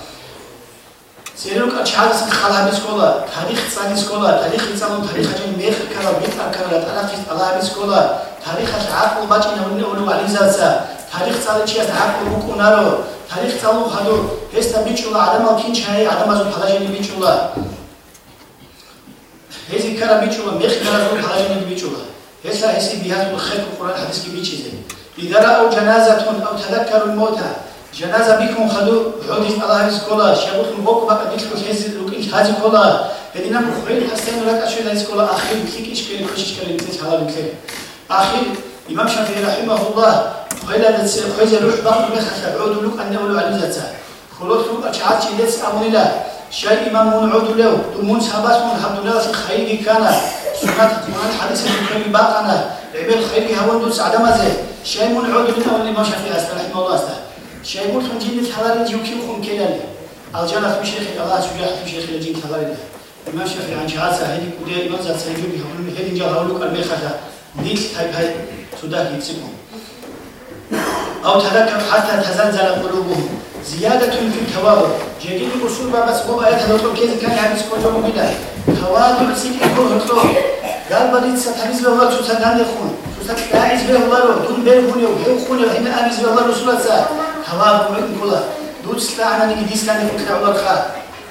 ზეროკა ჩადის ხალაბის სკოლა, თარიხ წადის სკოლა, თარიხი წამო თარიხაჯი მეხ ქალა ბიტარ ქალა თარიხის ალაბის სკოლა, თარიხაშ აყულ ბაჭინა უნე ოლუ ალიზაცა, თარიხ წალიჩიას აყულ უკუნარო, თარიხ წამო ხადო ესთა ბიჭულა ადამალ კინჩაი ადამაზო ფალაჟინი ბიჭულა. ეზი ქარა ბიჭულა მეხ ქალა ფალაჟინი ბიჭულა. ესა ესი ბიაზ ხეთ ყურან ჰადისკი ბიჭიზე. იდარა აუ ჯანაზათუნ აუ თადაქარულ მოთა ჟანაზა ბიქონ ხადო როდის ალაჰის სკოლა შეგუხ მოკ ბაკა დიქო ხეზი ლუკი ხაზი ქოლა ედინა ხუელი ჰასენ რაკაშე და სკოლა ახი ფიკიშ კელი ხოშიშ კელი მიცე ჩალა მიცე ახი იმამ შაფი რაჰიმაჰულლაჰ ხელა და ხეზე რუჰ ბაკ მეხახა უდუ ლუკ ანდა ულუ ალიზაცა ხოლოთ ლუკ ჩაჩი დეც ამონილა შაი იმამ მუნ უდუ ლევ თუ მუნ საბას მუნ ჰაბდულაჰ ხაიდი კანა სუნათ მან ჰადისე მიქები ბაყანა ებელ ხაიდი ჰავანდუს ადამაზე შაი მუნ უდუ ლევ იმამ შაფი რაჰიმაჰულლაჰ შეგვიძლია ჯინი თალარი ჯუქი ხომ კედალი ალჯანა ხმიშეხი ალა სუჯა ხმიშეხი ჯინი თალარი იმან შეხი ანჯაცა ჰედი კუდე იმან ზაცა იგი ხომ ჰედი ჯა ჰავლუ კარ მეხადა ნის თაი თაი სუდა გიციკო აუ თადაკ ჰათა თაზანზალა ყულუბუ ზიადათუნ ფი თავაბ ჯეგი უსულ ბაბას ყობა ეთ დოქტორ კეზი კანი არის კოჯო მოგიდა თავაბ სიკი ყო ჰოტრო გალბადიც სათანის ველა ცუცა დანდეხუნ ცუცა დაის ველა რო დუნ ბერგუნიო ჰეხუნიო ინა არის ველა حوار كومين كلها دوت سلاحنا نيجي دي سلاحنا فكرة عوض خال.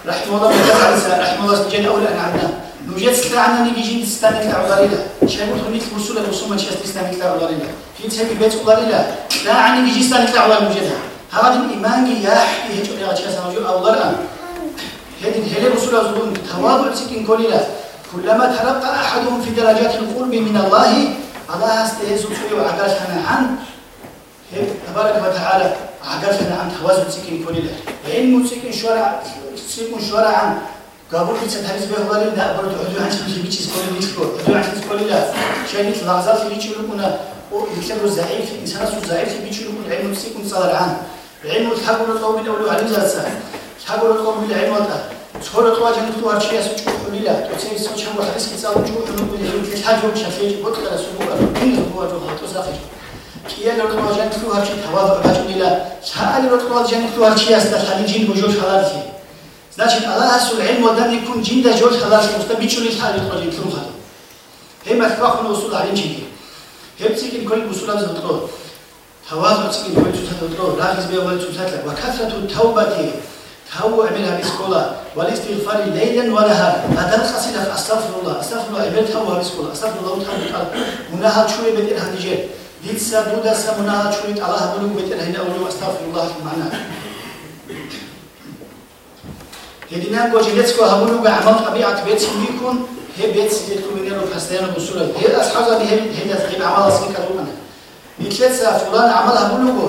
رحمه الله مدخل سلاح رحمه الله سجل أول أنا عنا نوجد سلاحنا نيجي جين سلاحنا كلا عوضاريلا شايف تقولي تبصوا لك وصوم شايف سلاحنا كلا عوضاريلا في تسمي بيت عوضاريلا لا. عني نيجي سلاحنا كلا عوضار نوجدها هذا الإيمان يحكي هيك أولي عشان سنوجو أوضار هذه هي رسول الله زبون. تواضع سكين كلنا كلما ترقى أحدهم في درجات القرب من الله الله استهزوا فيه وعقاشنا عن تبارك وتعالى. აგართან ან თავაზ მუსიკინ ქონილა ენ მუსიკინ შორა ციკუნ შორა ან გაბურიცა თავის ბეღვალი და ბორდ ოდუანჩ მიჩის ქონილა ისკო ოდუანჩ ქონილა შენი ლაზას მიჩილუკუნა ო იქნებო ზაიფი ისანასუ ზაიფი მიჩილუკუნ ენ მუსიკინ წალარან ენ მუსაკურო წოვიდა ოდუ ალიზაცა ჩაგორო წოვიდა ენ მატა ცორო წვაჯენ თუ არ შეას ჩუხულილა წეის ჩამოხის კი წაუჭუხულილა ჩაჯო ჩაფეჭი ბოტკარას უკარო ინ გუაჯო ხალხო სახეში ხატო სახი კია რო ტყვაჩენ თუ არ შეა თავად გაჭულილა საალი რო ტყვაჩენ თუ არ შეას და ხალი ჯინ ბოჯო ხალარცი значит аллах сул илм одан икун жинда жол халаш муста бичули хали толи тлу хат хема хвахун усул алим чиги хепцикин коли усулам зотро таваз цикин коли чута зотро рахиз бе вал чута ва касрату таубати تهو عملها بسكولا والاستغفار ليلا ونهارا هذا القصيدة أستغفر الله أستغفر الله عملت هو بسكولا أستغفر الله تعالى قال مناها شوي იცადუდა სამნააჩვით ალაჰბული მეკენაინა ულუ ასტაგფირულლაჰ მანა ედინა გოჯილეცკო ჰაბულუ გამალ ტაბიათ ბეცი მიკუნ ჰე ბეცი დეკუმენერო ფასტიანო ბუსურა ჰე ასჰაბა ბიჰე ჰე დახილ ამალას მიკადუმანა მიტლეცა ფულან ამალ ჰაბულუ გო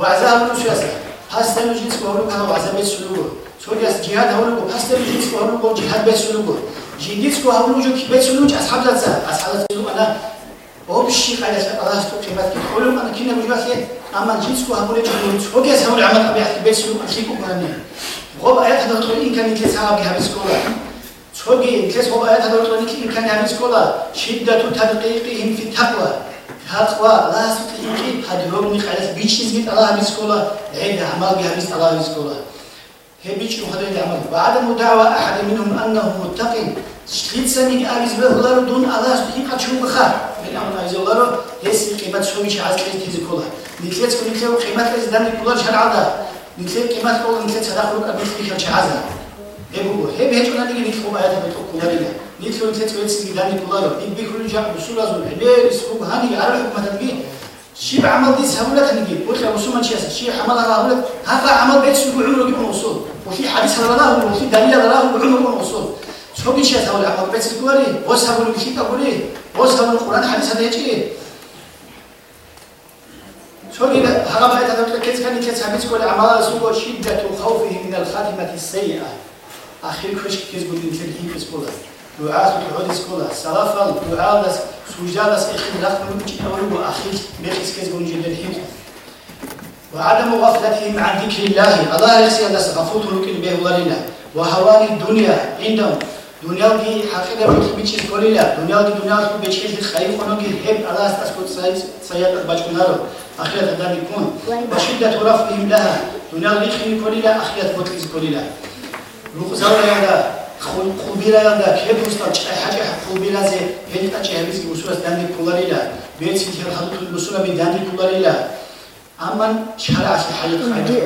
ვაზალ მუსიასა ფასტანო ჯინს გოულუ განა ვაზაბეც სულუ სოჯას ჯიჰად ჰაბულუ გო ფასტანო ჯინს გოულუ გო ჯიჰად ბეცულუ გო ჯინგის გო ჰაბულუ ჯო ქიბეცულუ ასჰაბზაცა ასჰაბზაცა ანა общий халясат Аллах субхиват кихолум анакина бужбахе аман джинску хамуле джинут хогес хамуле аман абиахти бесу ахику кухане غوب آيات هذا طول إن كان يتلس عربي هابس كولا تشوقي يتلس غوب آيات هذا طول إن كان هابس كولا شدة تدقيقهم في التقوى تقوى لا ستحقيق هاد هوبني خلاص بيتشيز بيت الله هابس كولا عيد عمال بهابس الله هابس كولا هي بيتش مخدر العمل وعدم دعوى أحد منهم أنه متقن شتلت سميك أبيز به الله دون الله ستحقيق شو بخار აბის ბეღლარო დუნ ალას ტიყა ჩუმხა მე ამალა იზოლარო ეს ყიბა ჩუმი შაზკრის თიზიკოლა ნიკლეც კუნიკლეო ყიბატეს დანი კულა შარადა ნიკლე ყიმას ყოლა ნიკლე ჩადახრო კარგის ხიჩა ჩაზა ებუგო ჰე ბეჭონა დი ნიკლე ყობა ადა ბეტო კულარია ნიკლე ნიკლე წვეცი დანი კულარო ინ ბიქული ჯა სულაზო ჰე სულ ჰანი არა მათადგი شيب عمل دي سهولة نجيب قلت يا مسلمان شيء شيء حمل على هؤلاء هذا عمل بيت سوق عمره يكون وصول وفي حديث على الله وفي دليل على الله وعمره يكون وصول شو بيش يتاول أبو بيت سكوري بوس هبولو بيشيك أبولي بوس هبولو القرآن حديث هذا يجي شو بيبا هرب هاي تدور كيس كان كيس حبيت كل عمال سوق شدة خوفه من الخاتمة السيئة أخير كوش كيس بود انتلقين كيس بولا دعاء تقعد سكولا سلافا دعاء لس سجاء لس إخلاق من مجي أولو وأخير بيخيس كيس بود انتلقين وعدم غفلتهم عن ذكر الله الله يسير لس غفوت لكن به الله وهوان الدنيا عندهم دنیا دی حقیقت رو بیچی کولیلا دنیا دی دنیا رو بیچی خیلی خونو کی هب الله است کو سایت سایت بچونا رو آخرت در میکن و شدت رفعهم لها دنیا دی خیلی کولیلا آخرت بوتلیز کولیلا روح زاویا یادا خوبیرا یادا که بوستا چه حاجه خوبیرا زه هیچ تا چه همیز کی وسوس دندی کولاریلا بیت سی هر حدود وسولا بی دندی کولاریلا اما چرا اصل حالت خیلی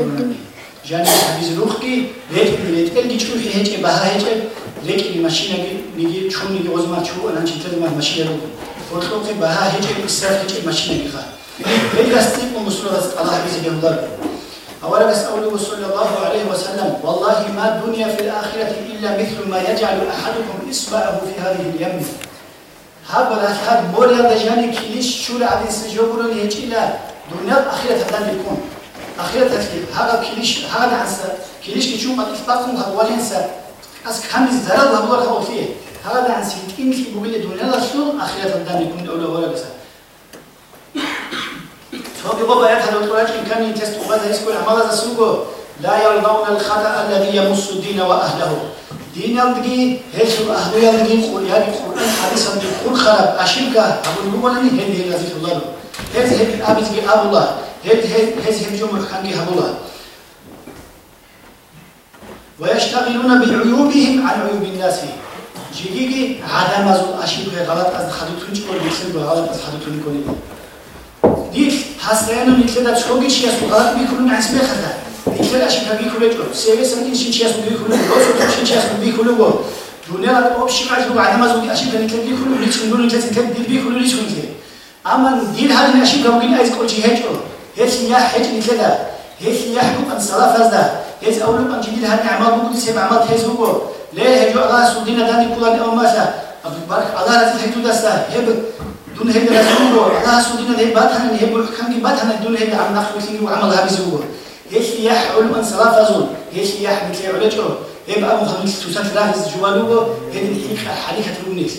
جان بيزلوخكي ليت ليت كان جيتشو في هيك بها هيك ليك الماشينه نيجي شو نيجي وزما شو؟ أنا جيت لما الماشينه وطلق بها هيك بسر هيك الماشينه خا ليك استيق مسلوه الله عز وجل أولا بس قوله صلى الله عليه وسلم والله ما الدنيا في الآخرة إلا مثل ما يجعل أحدكم إصبعه في هذه اليم. هاب ولا هاب مولى دجاني كيش شو العديس جبرني هيك إلا دنيا الآخرة هذا يكون. أخيرا تكليف هذا كليش هذا عنسا كليش كيشوم قد اتفاقهم هذا ولنسا از كم الزرد هذا هو فيه هذا عنسي انت بقول الدنيا لا شلون أخيرا دام يكون الاولى ولا بس فبي بابا يا هذا الوقت ان كان يتست وغدا يسكن عمال هذا سوقو لا يرضون الخطأ الذي يمس الدين واهله دين يلدغي هيش اهله يلدقي يعني قران حديثا بقول خرب اشركه ابو الولد هندي الله هذه هذه ابي ابو الله هذه الجمهور كان يهبولا ويشتغلون بعيوبهم عن عيوب الناس جيجي عدم از اشیب غلط از خدوتون چکار میسن غلط از خدوتون کنید دید هستیانو نیتلدا چوگی چی از غلط میکنن اسم خدا نیتلدا اشیب میکنه تو سیوی سنگین چی چی از میکنه گوسو تو چی از میکنه گو دنیا را آب شکایت رو عدم از اشیب نیتلدا میکنه نیتلدا نیتلدا میکنه نیتلدا اما ندير هاد الاشي قوقين ايز كولتي هيج أو. هيج يا هيج لكذا هيج يا صلاة فزدا فازده أول من جديد هاد الاعمال ممكن تسيب عمال هيج هو ليه هيجو على سودينا داني كل كولان أمة سا عبد البارك على رتي هيجو دستا هيب دون هيد رسولو على سودينا ده بات هن هيب كان كي بات هن دون هيب عم نخو سيني وعمل هابي زو هيج يا علم الصلاه فازون هيج يا حبيت يا ولجو هيب ابو خميس سوسان تلاحظ جوالو هيد الحقيقة حقيقه الونيس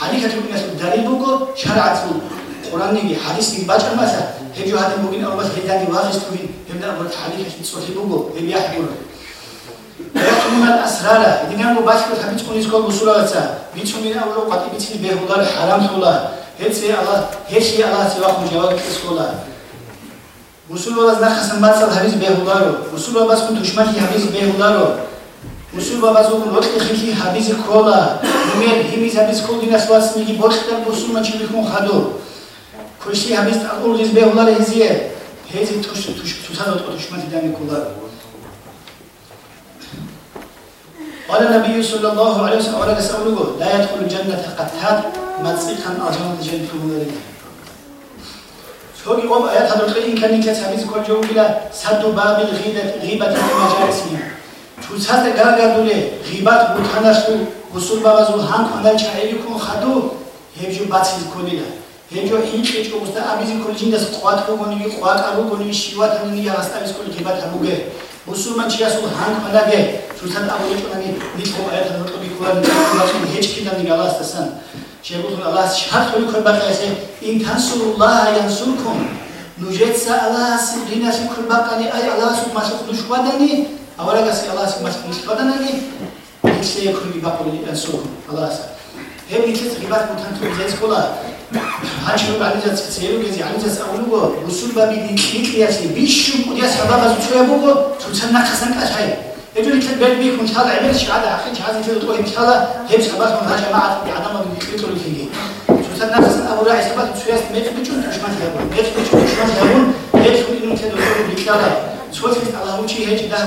حقيقه الونيس الداري بوكو شرعت بوكو ყურანიგი ჰადისი ბაჭამასა ჰეჯო ჰადი მოგინა ობას ჰედანი ვაღის თუი ემდა აბუ ჰალიქათ წოთიბუგო ები აჰბურო ექიმან ასრარა დინამო ბაშკო თამიც ყუნის გოლ გუსურავაცა მიცუმინა ულო ყატი მიცინი ბეჰუდარ ჰარამ სულა ეცე ალა ჰეში ალა სევახუ ჯავაკ სკოლა მუსულმანს ნახასან მაცალ ჰაბიზ ბეჰუდარო მუსულმანს ხუნ დუშმანი ჰაბიზ ბეჰუდარო მუსულმანს ხუნ როტი ხიხი ჰაბიზ ქოლა იმერ იმის ჰაბიზ ქოდინას ვას მიგი ბოშტარ მუსულმან ჩილი ხუნ ხადო ქუში ჰაბიზ ტაკულგიზ ბეჰუდარო ეზიე ჰეზი თუშ თუშ თუსადო დუშმანი დანი ქოლა قال النبي صلى الله عليه وسلم ورد سألوه لا يدخل الجنة قتاد مصيحا أجمد جنة مدرك თოგი ყობა ერთ ადრე იმ კანიკეთ ამის კოჯოუგილა სადო ბაბილ ღიდეთ ღიბათ მაჯარისი თუცაზე გაგადულე ღიბათ ბუთანასუ გუსულ ბაბაზუ ჰან ქონდა ჩაილი ქონ ხადო ჰებჯო ბაცის კოლილა ჰებჯო ინჭი ჭუს და ამიზი კოლიჯინდას ყვათ გონი ყვათ აბუ გონი შივათანი ასტავის კოლი ღიბათ აბუგე მუსულმან ჩიასუ ჰან ქონდაგე თუცად აბუ ჭონანი მითხო ერთ ადრე ყობი ქუანი თუცად ჰეჭკინანი გალასტასან. შეგვიძლია ალას შარტული ქებაყა ესე ინ თანსულულა იანსულკუმ ნუჟეცა ალას დინას ქებაყანი აი ალას მასო დუშყვადანი ავარაგასი ალას მას დუშყვადანი ისე ქები ბაყული იანსულკუმ ალას ები ის ღიბათ მუთანთუ ზესკოლა ჰაჩო განიზაც ცერუგეზი ანიზაც აულუგო რუსულ ბაბი დიკლიასი ბიშუ კუდია საბაბას უჩუებუგო თუცა ნახასან კაჩაი ეჯური ქეთ ბერბი ხუნ ჩალა ემერ შადა ახი ჩაზი თო თო იმ ჩალა ჰებს ხაბას მო ნაჟა მაათ ადამა მიკრიტული ხიგი თუცა ნახას აბურა ისაბა ცუიას მე ხბიჭუნ თუშმანი აბუ მე ხბიჭუნ თუშმანი აბუ მე ხბიჭუნ თედო თო ბიქალა ცუცის ალაუჩი ეჯი და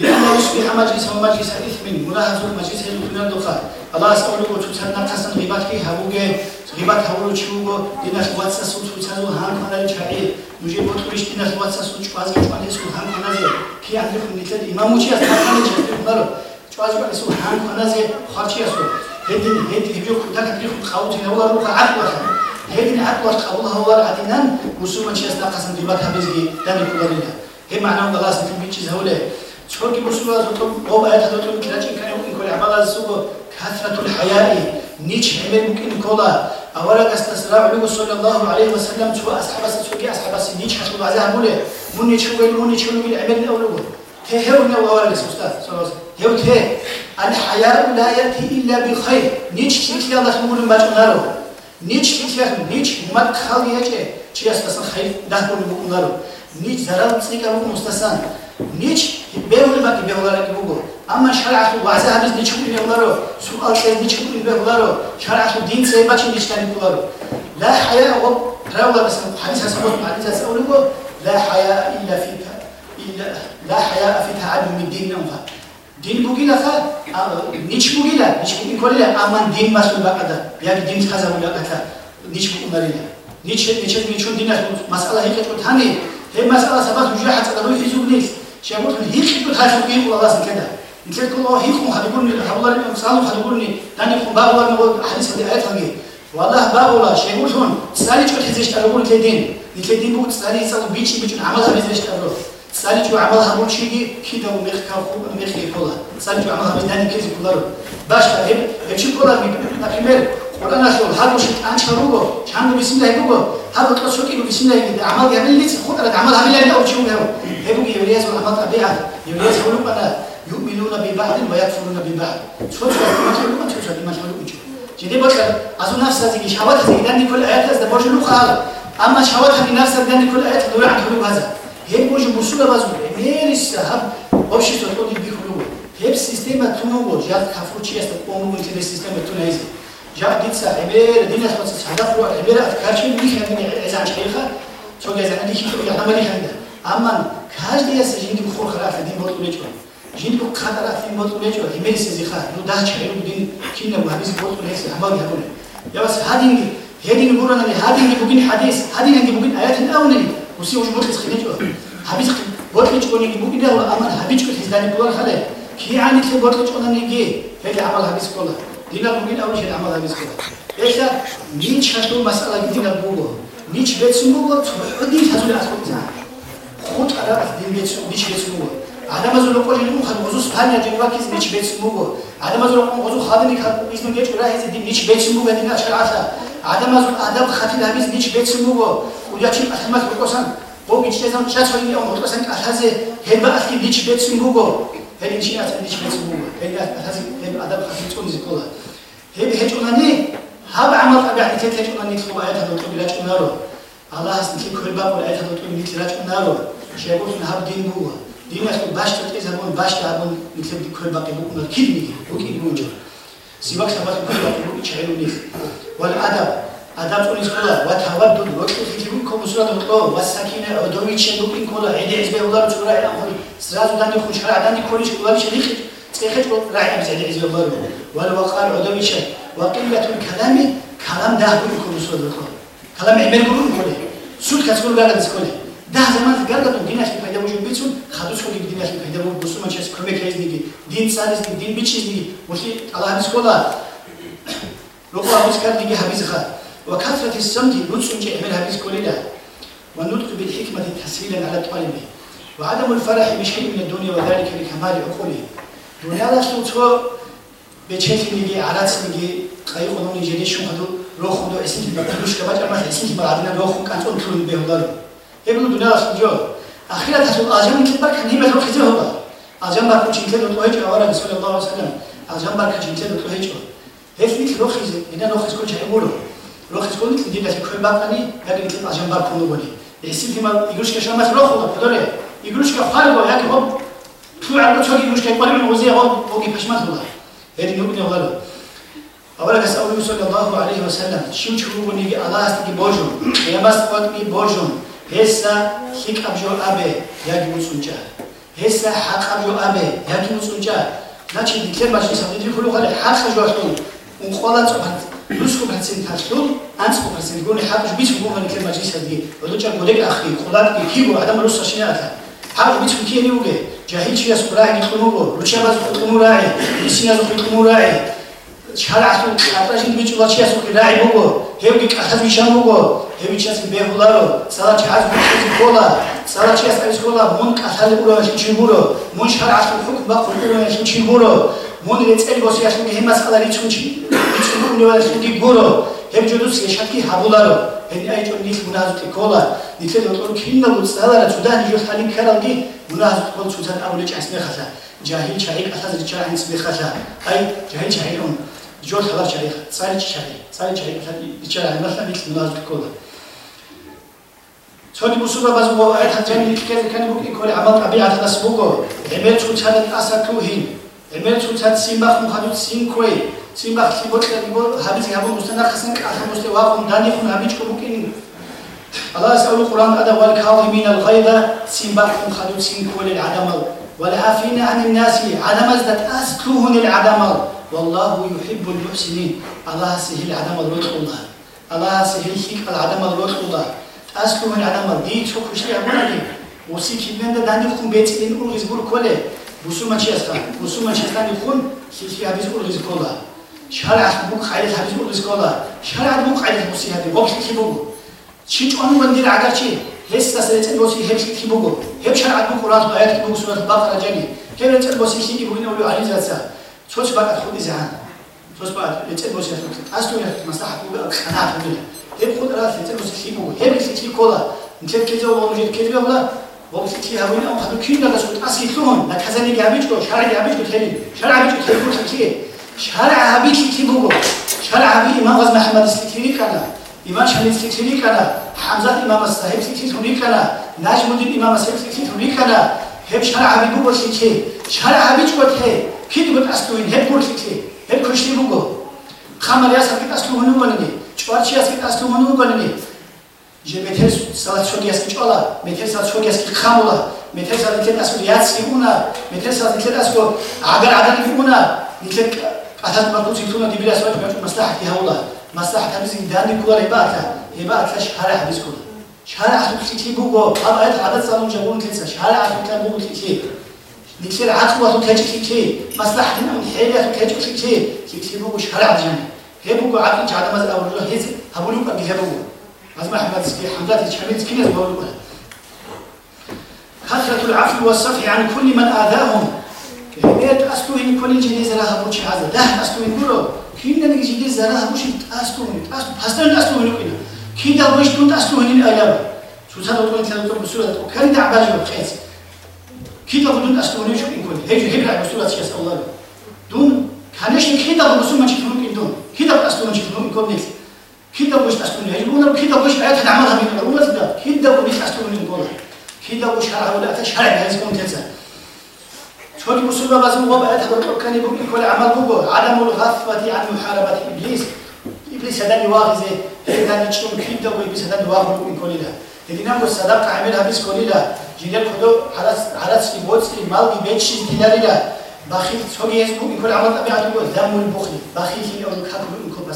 لأنه يشبه مجلس ومجلس إثم ملاحظة المجلس يدخل الدخان الله أسأله وتسأل نقصا غيبات فيها بوجه غيبات هولو تشوغو ديناش واتسا سوت وتسألو هان كنا لشعير مجيب بطريش ديناش واتسا سوت شوازي شوالي سو هان كنا زي كي عندك نتلد إمام وشي أسأل كنا لشعير مرو شوازي شوالي سو هان كنا زي خارشي أسو هدين هدين هبيو كنتاك تريخ خاوتي نوغا روخا عقل وخا هدين عقل وخا قبول هوار عدنان وسوما شي أسناقصا غيبات هبزي دامي كنا لله هي معنى الله سنتم بيتشي زهوله چون که رسول از گفتم قوم آیت حضرتون کلاچ این کنه این کنه عمل از سوگو کثرت الحیائی نیچ همه ممکن کولا اولا استسراع لگو صلی الله علیه وسلم تو اصحاب اصحاب سوگی اصحاب اصحاب نیچ حسن بعضی هم بوله من نیچ رو گیل من نیچ رو گیل عمل او لگو ته هیو نو اولا لس استاد صلی الله علیه هیو ته الحیاء لا یأتی الا بخیر نیچ چیز یا دست مولو مجمع نرو نیچ چیز یا نیچ مد خالیه چه چی است اصلا خیر ده مولو بکنه نیچ ضرر مسیقه مستسان Niç? Bevhul bakı bevhulara ki bu. Ama şar'atu vaza hamiz niç kulu bevhulara. Su altı niç kulu bevhulara. Şar'atu din seyba çin niç tani bulara. La haya o Ravla mesela hadis hasa bu. Hadis hasa onu bu. La haya illa fika. İlla la haya fika adu min dinle onfa. Din bu gila fa. Niç bu gila. Niç bu gila. kolila. Aman din masul bakada. Yani din kazanı bakada. Niç bu umarıyla. Niç niç niç din masala hikat kut hani. Hem masala sabah hücre hatta da bu fizuk niç. შეგვიძლია იქით ხაშუკი ყოლას იქედა იქეთ ყოლა იქ ხადიგურნი ხაბლარი სალო ხადიგურნი დანი ხო ბაღლარი მო ჰადისი და აეთანგი ვალა ბაღლა შეგვიძლია წალი ჭოთი ზეშტა როგორ ქედინ იქედინ ბუ წალი წალო ბიჩი ბიჩი ამალა ზეშტა რო წალი ჭო ამალა ხაბურჩი ქიდა მეხკა ხო მეხი ყოლა წალი ჭო ამალა დანი ქეზი ყოლა რო ბაშა ეჩი ყოლა მი ყველანაირად ხალხში ტანჩხარუგო ჩანდვის უნდა ეკუბო ხალხო სოკინუვის უნდა იგიდე ამალ ამილიც ხუტრად ამალ ამილანი უჩუმეო ებუგი ევრიას ამატა ბეა ევრიას ხულუპანა იუმილუნა ბიბადი მოიაფუნა ბიბადი ცოცხლა უჩუმეო ცოცხლა მაშალ უჩუ ჯიდებოჩა აზუნაფსაზი კი შავათზე იდანი ქულ აათას და ბოშლუ ხალ. ამა შავათა მინაფსაზი იდანი ქულ აათ დურა ხულუ ბაზა ებუჯი მუსულა ბაზუ ემერის ჰაბ ოფში სოტოდი ბიხულუ ებ სისტემა თუნოგო ჯათ ქაფუჩიას და პომუი ტელესისტემა თუნაიზი جا ديت عبير يعني؟ دين ناس بس هدف روح عبير أفكار شيء مني خمني إذا عن شيخة شو جاي زمان ديش يقول أنا مني خمني أما كاش ديس جند بخور خلاف دين بطل ليش جند بقدر في بطل ليش هو همير سزيخة نو ده شيء ودين كنا مهندس بطل ليش أما بيقول يا بس هادين هادين نقول أنا هادين بقول حديث هادين عندي بقول آيات أولى وسي وش بطل خليش هو حبيت بطل شوني بقول ده ولا أما حبيت كل حزدان بقول خلاص. كي عندي بطل شوني نيجي هذا عمل حبيت كله დინაგუგინავიშე ამალაგისკა ესა ნიჩაშო მასალა დინაგუგო ნიჩ ბეცმუგო წოდი თაზული ასკუცა ხუჭარა დინბეც ნიჩ ბეცმუგო ადამიანზე ლოყოლი უხან ოზუს ფანია ჯენვაკის ნიჩ ბეცმუგო ადამიანზე ლოყოლი ოზუ ხადნი ხა ის ნიჩ რა ეს ნიჩ ბეცმუგო დინა შაასა ადამიანზე ადამ ხათი ამის ნიჩ ბეცმუგო უჯაჩი ასმას უკოსან ბოგი ჩეზამ ჩაცოლი ამოწასან კასაზე ჰებასკი ნიჩ ბეცმუგო ელი ჩიასი ნიჩ ბეცმუგო ელი ასი ელი ადამ ხათი წონი სკოლა ჰები ჰეჭუნანი ჰაბ ამალ ტაბიათი თეთეჭუნანი ხობა ეთა დო ტობი რაჭუნარო ალაჰს ნიქი ქოება ყოლა ეთა დო ტობი ნიქი რაჭუნარო შეგოს ჰაბ დინ მუგო დინას თუ ბაშტა წესა მონ ბაშტა მონ ნიქები ქოება ყი უკუნ ქიდნი უკი გუნჯო სიბაქ საბათ ქოება ყი უკი ჩაილუნი ვალ ადაბ ადაბ წუნის ყოლა ვა თავად დუ როჭი ხიჯი კომუსრა დო ყო ვა صحته رأي مسألة إزي الله بنا والوقار عدوي شيء وقلة الكلام كلام ده كل كل سود الكل كلام عمل كل كله سود كسر قال بس كله ده زمان في قلة الدين عشان فايدة موجود بيتون خدوس كل الدين عشان فايدة موجود بس ما شيء كم كيس دي دين سالس نيجي دين بيتش نيجي مش الله بس كله لو هو بس كار دي حبيز خا وكثرة السمت لوتس شيء عمل حبيز كله ده والنطق بالحكمة تسهيلا على طالبه وعدم الفرح بشيء من الدنيا وذلك لكمال عقوله. Dunyoda suvchiqo bechesniki, aratsniki, qayi qonun ijeri shumhadu rohundu esinki kulushka bach amash esinki baradina rohun qanchon turun behudaru. Ebnu dunyoda suvchiqo akhirat hasul ajam kitbar kanimet roh khizir hoba. Ajam bar kuchinke dutlo hech awara Rasulullah sallam. Ajam bar kuchinke dutlo hech hoba. Hefnik roh khizir, mina roh khizko chaymulu. Roh khizko nitli dinasi koy bakani, yagin kitb ajam bar pulu boni. Esinki ma igrushka shamas rohundu, podore. Игрушка фарго, як хоп, ქუნო გონი ესი თიმა იგრუშკა შამას რო ხულა ფდორე იგრუშკა ხალბო იაკი ჰობ თუ არ მოჩოგი იგრუშკა ყვარი მე ოზი ჰობ ოგი ფაშმას ჰულა ედი ნუ ნუ ჰალო أولا كسأولي صلى الله عليه وسلم شو تشوفوا نيجي الله استجي بوجون يا بس قد مي بوجون ესა ხიკაბჟო აბე იაგი უწუნჭა ესა ხაყაბჟო აბე იაგი უწუნჭა ნაჩი დიკლემაში სამიდი ხულო ხალე ხაყაბჟო ასო ун ყველა წოფად რუსკო პროცენტაშო ანცო პროცენტ გონი ხაყაბჟო ბიჩ გონი დიკლემაში სადი ოდოჭა გოდეკ ახი ყოლატი ქიგო ადამ რუსა შინათა ხაყაბჟო ბიჩ ქიენი უგე ჯაჰილჩია სპრაი ხუნუგო რუჩაბაზ ხუნურაი ისინაზ ხუნურაი ჩარასუ აპრაშინ ბიჩ ლაჩიასო რაი მოგო ჰევგი კახაზ მიშამოგო ევიჩას ბეჰულარო სალაჩი აზ ბიჩი ქოლა სალაჩი ასკაის ქოლა მონ კათალი ყურაში ჩიმურო მონ შარასუ ხუკ ბახურაში ჩიმურო. მონ რეწელი გოსიაში მემას ყალარი ჩუნჩი ბიჩი უნივერსიტეტი დი გურო ებჯოდუს ეშაკი ჰაბულარო. ენი აიჭო ნის მუნაზუტი ქოლა. ნიცე დოტორ ქინდა ბუცალარა ჩუდანი ჯოს ხალი ქარალგი მუნაზუტ ქოლ ჩუცან აულე ჭასმე ხასა ჯაჰილ ჩაი ყათაზ ჭაინს მეხასა. აი ჯაჰილ ჩაი რომ ჯოს ხალარ ჩაი წალი ჩაი. წალი ჩაი ყათი ბიჭარა იმასთან ის მუნაზუტი ქოლა. ცოდი მუსურა ბაზო აითა ჯანი კეზე კანი ბუკი ქოლე ამალ ტაბიათ امال شو تات سيمبا خم خدود سيم كوي سيمبا خلي بول كلا بول هابيز يابون مستنا خسن كأخر مستوى خم داني خم هابيج كبوكين الله يسأل القرآن أدى والكاظمين الغيظ سيمبا خم خدود سيم كوي للعدمل والعافين عن الناس عدم ازدت أسكوهن العدمل والله يحب المحسنين الله سهل عدم الوجه الله الله سهل شيك العدم الوجه الله أسكوهن العدمل دي شو كشي أبونا لي وسيكي من داني خم بيتين أرغز بور كله ხუმ ხიხი აბის ურგის კოლა შარა ბუ ხაილის აბის ურგის კოლა შარა ბუ ხაილის ოსი აბი ვოქი ქიბუგუ ჩიჭონუ ვანდი აგარჩი ეს დასეცე ოსი ჰებში ქიბუგუ ჰებ وقتی که همون اون خدو کین داده شد اصلی تو هن نکزه نگه همیچ گو شرع نگه همیچ گو تیلی شرع همیچ گو تیلی گوشن که شرع همی که تی بگو شرع همی امام از محمد سکتیری کنه امام شلیل سکتیری کنه حمزت امام صاحب سکتیری کنه نجم الدین امام صاحب سکتیری کنه هب شرع همی بگو سکتی شرع همیچ گو تی کی تو گفت اصلو این هب گو سکتی هب کشتی بگو خمر یاسم که اصلو هنو بلنی چوار چی یاسم که اصلو هنو بلنی 이제 메테사 초기에서 쫄라 메테사 초기에서 카몰라 메테사 니테나스 야치구나 메테사 니테나스 아갈 아갈이구나 니테 아타스 마토 지투나 디비라스 마토 마토 마슬라하티 하울라 마슬라하타 비지 단디 쿠라 이바타 이바타 샤라 하비스 쿠라 샤라 하비스 티부고 아바타 아바타 사문 자군 테사 샤라 하비타 부고 티티 니테 아투와 토테치 티티 마슬라하티나 미헤리아 토테치 티티 티부고 샤라 하지 해부고 아피 자다마자 아울라 헤지 하불루카 비헤부고 از محبت حملات الشعبية كنيز مولوده كثرة العفو والصفح عن كل من آذاهم. هيت أستو إن كل جديد زراها بوش هذا. ده أستو إن كله. كين نبي جديد زراها بوش أستو إن أستو حسنا أستو إن كنا كين ده بوش كنت أستو إن الأيام شو هذا طول كذا طول بسورة. وكان ده عباجي وخيس كين ده بدون أستو إن شو إن كل هيجو هيبرع بسورة شيء الله دون كانش كين ده بسورة ما شيء دون كين ده أستو إن شيء دون كم نيجي كده وش تستون يجبون كده وش آيات تعملها من الروز ده كده وش تستون يقول كده وش هلا ولا تشهر هاي زكون تنسى شو دي مسلمة لازم هو بقى تقول كان يقول كل عمل بقى عدم الغفة عن محاربة إبليس. إبليس هذا يواغز هذا يشتم كده وإبليس هذا يواغز من كل ده اللي نعمل صدق عملها بس كل ده جيل كله حلاس حلاس في بوتس في مال بيتش في ده بخيل شو يزبون كل عمل أبي عدو ذم البخل. بخيل أو كحكم كل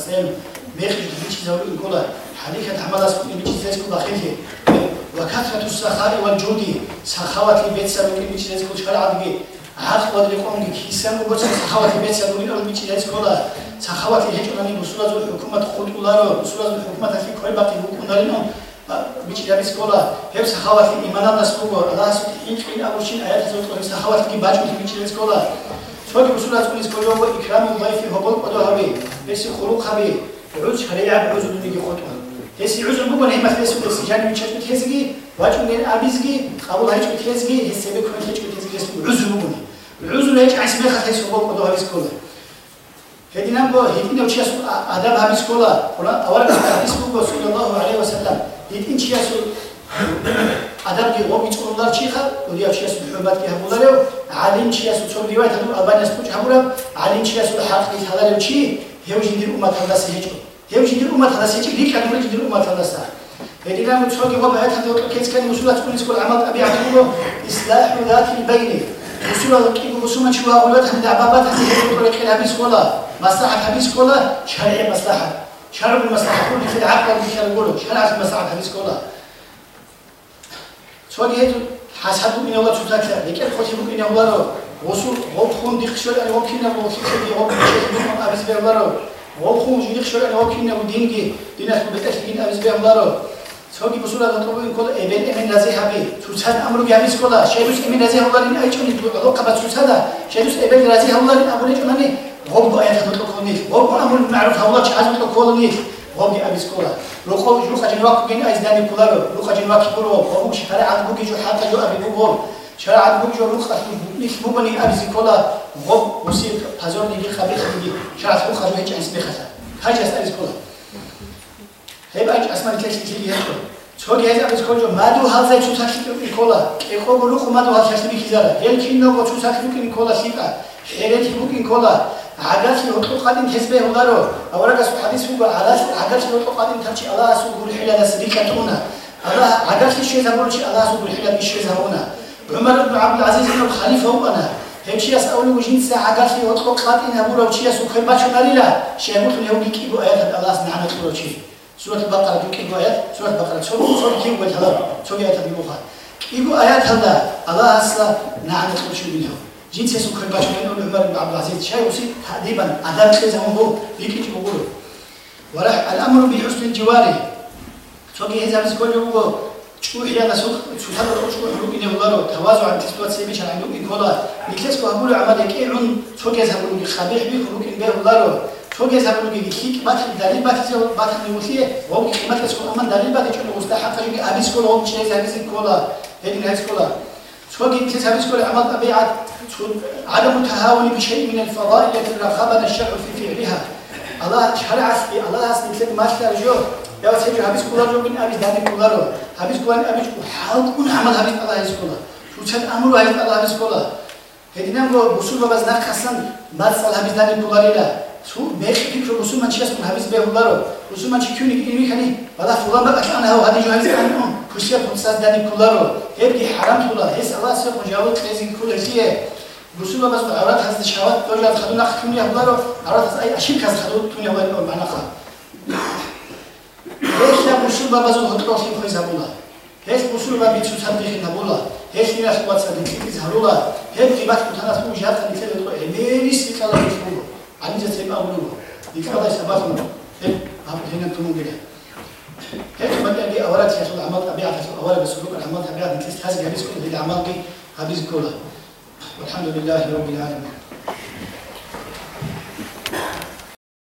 بيخش بيتش زاوي من كل حاليا تعمل أسكو بيتش زاوي بخيل وكثرة السخاء والجود سخاوة البيت سامي بيتش زاوي كل شهر عادي ახლად ყონგი ქისან როგორც სახავათი მეცადული რომ მიჩი ეს ყოლა სახავათი ჰეჭონანი მუსულაზო ჰუკუმათ ხუტულარო მუსულაზო ჰუკუმათ ახი ქოებათი უკუნარინო მიჩი არის ყოლა ჰებ სახავათი იმანადას ყო ალას ინჭინ აბუშინ აიათ ზოწყო სახავათი კი ბაჭუთი მიჩი ეს ყოლა ჩოგი მუსულაზო ის ყოლო იქრამი ვაიფი ჰობოლ ყოდო ჰავი ეს ხულუ ხავი როც ხარია ბუზუნი კი ხოტო ეს იუზუნ ბუგონ იმას ეს ეს ჟანი მიჩი ეს კი ბაჭუნენ აბიზგი ყაბულ ჰაჭი ეს კი ეს სები ქონი ჰაჭი ეს კი ეს უზუნ ბუგონი عذر هيك اسمه خاطر سوق قدو هابس كولا هدينا بو هدينا وشيا سو ادب هابس كولا ولا اول حديث بو صلى الله عليه وسلم هدين شيا سو ادب دي غو بيچونلار چيخا وليا شيا سو حرمت كي هبولارو عالم شيا سو چون روايت هدو البانيا سو حمورا عالم شيا سو حق دي დევში დიკუმათან ასეჭი ლიკა დურიჭი დიკუმათან ასა ედიგამ ცოგი ყობა ეთა დოკეც კენ მუსულა წულის ყო ამალ აბი აბიო ისლაჰუ ლათილ ბაინი მუსულა კი მუსუმა ჩუაღულა თან დაბაბა თან ყო ყელაბის ყოლა მასლაჰათის ყოლა შარიე მასლაჰა შარიე მასლაჰა ყული ფი აყალ მიხალ ყოლა შარიე მასლაჰათის ყოლა ცოგი ეთ ჰასადუ მინოლა ცუცაკა ეკერ ხოჩი მუკინაულა რო ოსუ ოთხუნ დიხშორ ან ოქინა მოხიჩი ო შეგვიმ აბის ბერვარო волхунжуих шура локиннаху динги динаху битафин авиз биамларо соги бусула гатрубу ин кола эбен эмин лази хаби цуцад амру гамис кола шайрус эмин лази хавларин айчуни алоқа ба цуцада шайрус эбен лази хавларин амуни чунани гобгу аят хатлу конит гобгу амуни маъруф хавла чаз хатлу конит гобги авиз кола рухо жуха жинвак гин айз дани куларо руха жинвак куло гобгу шикара адгу гижу хата жу абибу гоб რო ხაჯი ვაკ კურო ღობ შარა ად ბუგი ჯუ ჰატა ჯუ აბი ბუგო შარა ად ბუგი ჯუ რუხა ნის მუბანი აბის კოლა ღობ უსი ფაზორ დი ხაბი ხაბი შარა ხო ხაჯი ეჭის მეხასა ხაჯას არის კოლა ებაჭ ასმარი ქეში იეთო ჩოგი ეზაბის ქოჯო მადუ ჰალზე ჩუსახი კოლა ეკო გულუ ხუმადუ ჰალზე მიხიზარა ელჩინო გო ჩუსახი კინი კოლა სიკა. ერეთი ბუკინ კოლა აგაში ოტო ყადინ თესბე უნარო ავარაგას ჰადის უგა ალას აგაში ოტო ყადინ თაჩი ალას უგული ჰილა და სიდიკატუნა ალა აგაში შეზაბოლჩი ალას უგული ჰილა დი შეზაბონა عمر بن عبد العزيز بن خليفه وانا هيشياس اولي وجنس عقاشي وطلق قاتين ابو روشياس وكيباشو ناليلا شيخ يهودي كيبو ايات الله سبحانه وتعالى سورة البقرة كيف آيات سورة البقرة سورة سورة كيف وجهها سورة آيات بيوخا كيف آيات هذا الله أصلا نعم تخرج منه جنس يسوع كل باش من عمر بن عبد العزيز شيء وسيط تأديبا أداب كذا هو بيكي تقوله وراح الأمر بحسن الجوار سورة هذا بس كل يوم شوية نسوق سوتر شوية حروب إني غلارو تواضع عن تسوات سيبي شان عندو إيكولا نكلس كهبول عمل إيه عن شوك يزهبلو خبيح بي حروب إن بيه غلارو شوك يزهبلو بيكيك بات دليل بات تسو بات نوثية وهو قيمة كسو أمن دليل بات تشون مستحق يجي أبيس كولا هم شيء زهبيس كولا هيدين هيس كولا شوك يكلس أبيس كولا عمل أبيعت عدم التهاون بشيء من الفضائل التي رغبنا الشرع في فعلها الله شرع الله أصلي مثل ما ترجوه یا سیمی حبیز کولار رو بین حبیز دادی کولار رو حبیز کولار حبیز کو حالت اون عمل حبیز الله حبیز کولار شوچن امر رو حبیز الله حبیز کولار هدینم رو بسول رو بزنر کسن بعد سال حبیز دادی کولاری را سو میخ فکر رو بسول من چی اسم حبیز به الله رو بسول من چی کیونی این میکنی بعد فلان بعد که آنها و حدیج حبیز کنم کشیه پونسد دادی کولار رو هر کی حرام کولار هیچ الله سر مجاوز خیزی کولشیه بسول رو بس عورت هست شوات دوجا خدو نخ کنی الله رو عورت هست ای اشیر کس خدو تونی اول معنا خا ნიას ყუაცა დი ზარულა ებგი ბაკ თანას მუ ჟატა ნიცელე თო ემერის იყალა ის მუ ანიძე ცეპა ულუ იქალა საბახო ე აფრენა თუმუგერა هيك مدة دي أولاد يسود عمل طبيعة أولاد بسلوك العمل طبيعة مثل هذه هذه كل الأعمال دي هذه كلها والحمد لله رب العالمين